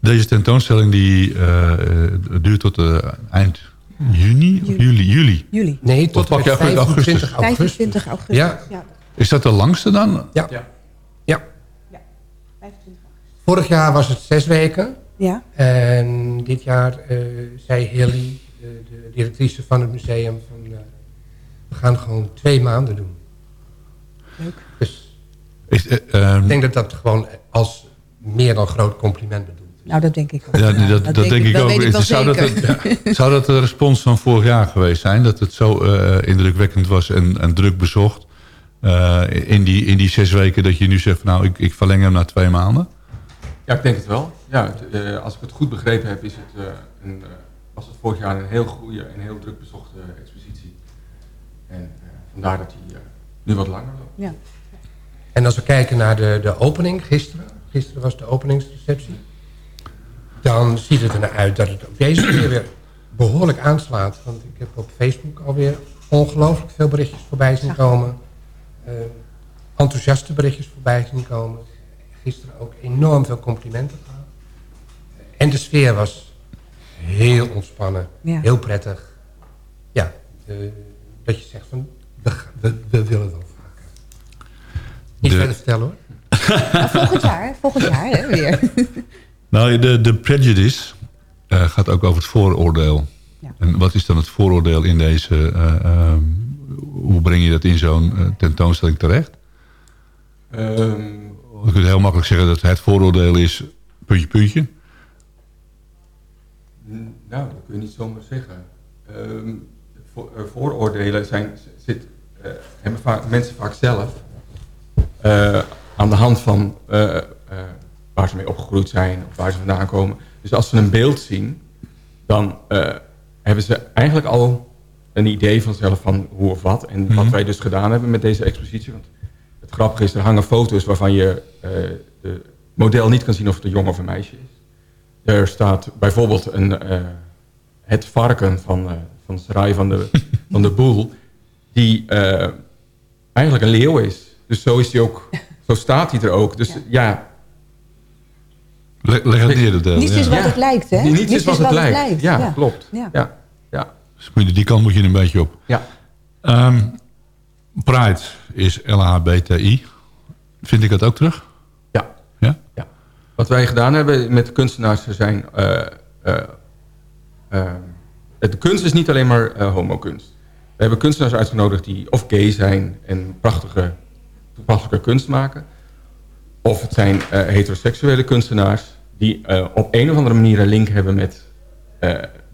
Speaker 4: deze tentoonstelling die, eh, eh, duurt tot eh, eind juni? Of juli? Juli.
Speaker 6: Juli.
Speaker 11: Nee, tot
Speaker 4: pak je
Speaker 11: met
Speaker 4: augustus?
Speaker 11: 25 augustus.
Speaker 6: 25 augustus.
Speaker 11: Ja.
Speaker 6: ja.
Speaker 4: Is dat de langste dan?
Speaker 11: Ja. ja. Vorig jaar was het zes weken.
Speaker 6: Ja.
Speaker 11: En dit jaar eh, zei Hilly, de, de directrice van het museum... Van, eh, we gaan gewoon twee maanden doen.
Speaker 6: Leuk.
Speaker 11: Dus
Speaker 4: Is, eh, ehm,
Speaker 11: ik denk dat dat gewoon als meer dan groot compliment bedoelt.
Speaker 6: Nou, dat denk ik ook.
Speaker 4: Ja, dat, dat, denk ik ook.
Speaker 6: ik
Speaker 4: zou, dat, het- zou dat de respons van vorig jaar geweest zijn? Dat het zo eh, indrukwekkend was en, en druk bezocht? eh, in, die, in die zes weken dat je nu zegt... van, nou, ik, ik verleng hem naar twee maanden?
Speaker 12: Ja, ik denk het wel. Ja, het, eh, als ik het goed begrepen heb, is het, eh, een, eh, was het vorig jaar een heel goede en heel druk bezochte expositie. En eh, vandaar dat hij eh, nu wat langer loopt.
Speaker 6: Ja.
Speaker 11: En als we kijken naar de, de opening gisteren... gisteren was de openingsreceptie... dan ziet het er naar uit dat het ook deze keer weer behoorlijk aanslaat. Want ik heb op Facebook alweer ongelooflijk veel berichtjes voorbij zien komen. Eh, enthousiaste berichtjes voorbij zien komen. Gisteren ook enorm veel complimenten gehad. En de sfeer was heel ontspannen,
Speaker 6: Ja.
Speaker 11: heel prettig. Ja, eh, dat je zegt van, we, ga- we, we willen wel vaker. Niet
Speaker 4: De-
Speaker 11: verder vertellen hoor.
Speaker 6: Nou, volgend jaar, volgend jaar hè, weer.
Speaker 4: Nou, de, de prejudice eh, gaat ook over het vooroordeel. En wat is dan het vooroordeel in deze... eh, ehm, hoe breng je dat in zo'n eh, tentoonstelling terecht?
Speaker 12: Ehm,
Speaker 4: Je kunt heel makkelijk zeggen dat het vooroordeel is... puntje, puntje.
Speaker 12: nou, dat kun je niet zomaar zeggen. Ehm, voor- eh, vooroordelen zijn, zit, eh, hebben vaak, mensen vaak zelf eh, aan de hand van eh, eh, waar ze mee opgegroeid zijn of waar ze vandaan komen. Dus als ze een beeld zien, dan eh, hebben ze eigenlijk al een idee vanzelf van hoe of wat. En wat
Speaker 4: Mhm.
Speaker 12: wij dus gedaan hebben met deze expositie. Want het het grappige is, er hangen foto's waarvan je uh, de model niet kan zien of het een jongen of een meisje is. Er staat bijvoorbeeld een, uh, het varken van, uh, van Sarai van de, van de Boel, die eigenlijk een leeuw is. Dus zo is hij ook, zo staat hij er ook. Dus ja, ja
Speaker 4: Leg, leg het neer. De,
Speaker 6: Niets is wat het lijkt, hè?
Speaker 12: Niets, is wat, het, lijkt. Ja, klopt. Ja. Ja. Ja.
Speaker 4: Dus die kant moet je een beetje op.
Speaker 12: Ja.
Speaker 4: Um, Pride is LHBTI. Vind ik dat ook terug?
Speaker 12: Ja.
Speaker 4: ja?
Speaker 12: ja. Wat wij gedaan hebben met de kunstenaars zijn... Uh, uh, uh, de kunst is niet alleen maar homokunst. We hebben kunstenaars uitgenodigd die of gay zijn... en prachtige, toepasselijke kunst maken. Of het zijn heteroseksuele kunstenaars... die op een of andere manier een link hebben met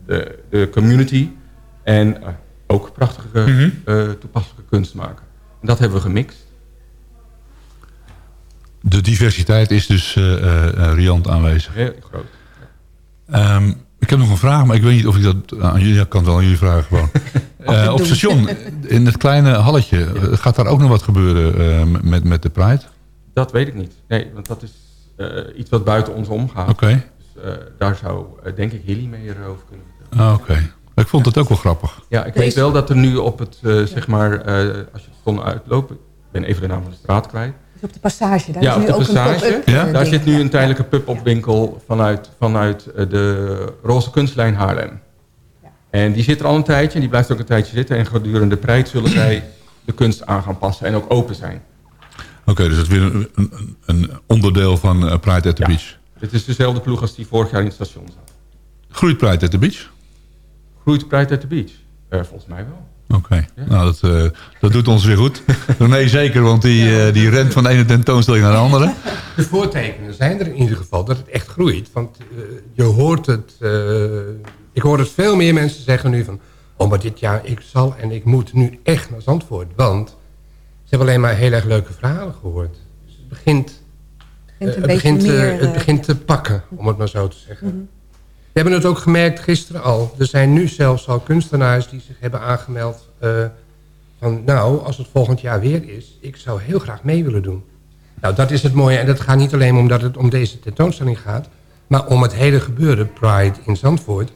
Speaker 12: de, de community... en ook prachtige mm -hmm. toepasselijke kunst maken. En dat hebben we gemixt.
Speaker 4: De diversiteit is dus uh, uh, riant aanwezig.
Speaker 12: Heel groot.
Speaker 4: Um, ik heb nog een vraag, maar ik weet niet of ik dat aan jullie kan het wel aan jullie vragen gewoon. uh, op station, in het kleine halletje, gaat daar ook nog wat gebeuren met, met de Pride?
Speaker 12: Dat weet ik niet. Nee, want dat is iets wat buiten ons omgaat.
Speaker 4: Oké. Okay.
Speaker 12: Dus daar zou denk ik Hilly meer over kunnen vertellen.
Speaker 4: Ah, Oké. Okay. Ik vond het ook wel grappig.
Speaker 12: Ja, ik weet wel dat er nu op het, uh, zeg maar, uh, als je het stond uitloopt... ik ben even de naam van de straat kwijt.
Speaker 6: Dus op de passage, daar
Speaker 12: ja,
Speaker 6: is
Speaker 12: op
Speaker 6: nu
Speaker 12: de
Speaker 6: ook
Speaker 12: passage.
Speaker 6: een
Speaker 12: ja? Daar zit nu een tijdelijke pub-up winkel vanuit, vanuit uh, de Roze Kunstlijn Haarlem. Ja. En die zit er al een tijdje en die blijft ook een tijdje zitten. En gedurende de prijs zullen zij de kunst aan gaan passen en ook open zijn.
Speaker 4: Oké, okay, dus dat is weer een, een, een onderdeel van Pride at the
Speaker 12: ja.
Speaker 4: Beach.
Speaker 12: Het is dezelfde ploeg als die vorig jaar in het station zat.
Speaker 4: Groeit Pride at the Beach?
Speaker 12: Groeit Pride at the Beach? Uh, volgens mij wel.
Speaker 4: Oké, okay. ja. nou dat, uh, dat doet ons weer goed. nee, zeker, want die, uh, die rent van de ene tentoonstelling naar de andere.
Speaker 11: De voortekenen zijn er in ieder geval dat het echt groeit. Want je hoort het, ik hoor het veel meer mensen zeggen nu van... oh, maar dit jaar, ik zal en ik moet nu echt naar Zandvoort. Want hebben alleen maar heel erg leuke verhalen gehoord. Dus het begint,
Speaker 6: het begint,
Speaker 11: het begint, meer, het begint te pakken, om het maar zo te zeggen. Mm -hmm. We hebben het ook gemerkt gisteren al. Er zijn nu zelfs al kunstenaars die zich hebben aangemeld... Uh, van nou, als het volgend jaar weer is... ik zou heel graag mee willen doen. Nou, dat is het mooie. En dat gaat niet alleen omdat het om deze tentoonstelling gaat... maar om het hele gebeuren, Pride in Zandvoort.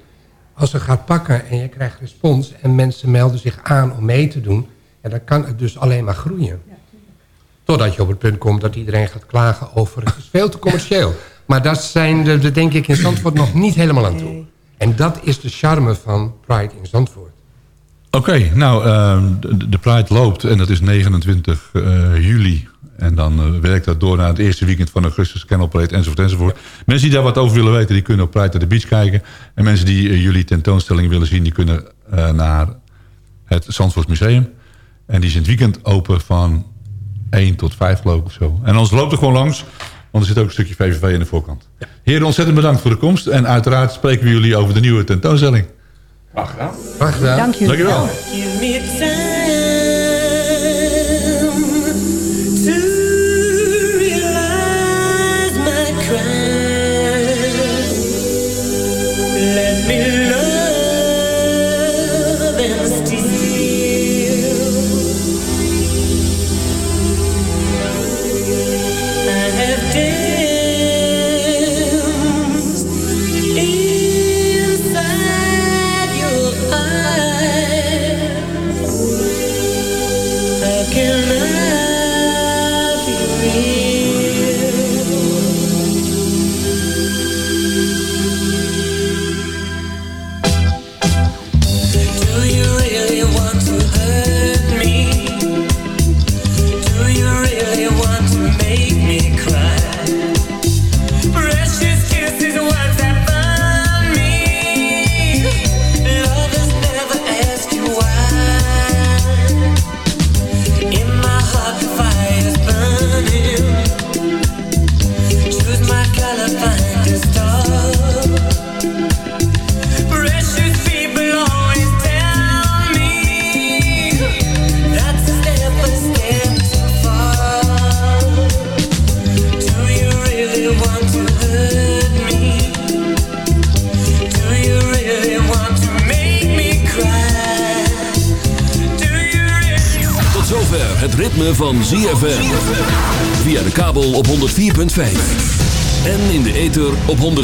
Speaker 11: Als het gaat pakken en je krijgt respons... en mensen melden zich aan om mee te doen... Ja, dan kan het dus alleen maar groeien. Totdat je op het punt komt dat iedereen gaat klagen over... het is veel te commercieel. Maar dat zijn de, de, denk ik in Zandvoort nog niet helemaal aan toe. En dat is de charme van Pride in Zandvoort.
Speaker 4: Oké, okay, nou, uh, de, de, Pride loopt en dat is 29 uh, juli. En dan uh, werkt dat door naar het eerste weekend van augustus, Canal Parade, enzovoort, enzovoort. Mensen die daar wat over willen weten, die kunnen op Pride at the Beach kijken. En mensen die uh, jullie tentoonstelling willen zien, die kunnen uh, naar het Zandvoort Museum. En die is in het weekend open van 1 tot 5 geloof ik of zo. En anders loopt er gewoon langs. Want er zit ook een stukje VVV in de voorkant. Ja. Heren, ontzettend bedankt voor de komst. En uiteraard spreken we jullie over de nieuwe tentoonstelling.
Speaker 12: Graag gedaan.
Speaker 11: Graag gedaan.
Speaker 6: Dank je
Speaker 4: Dankjewel.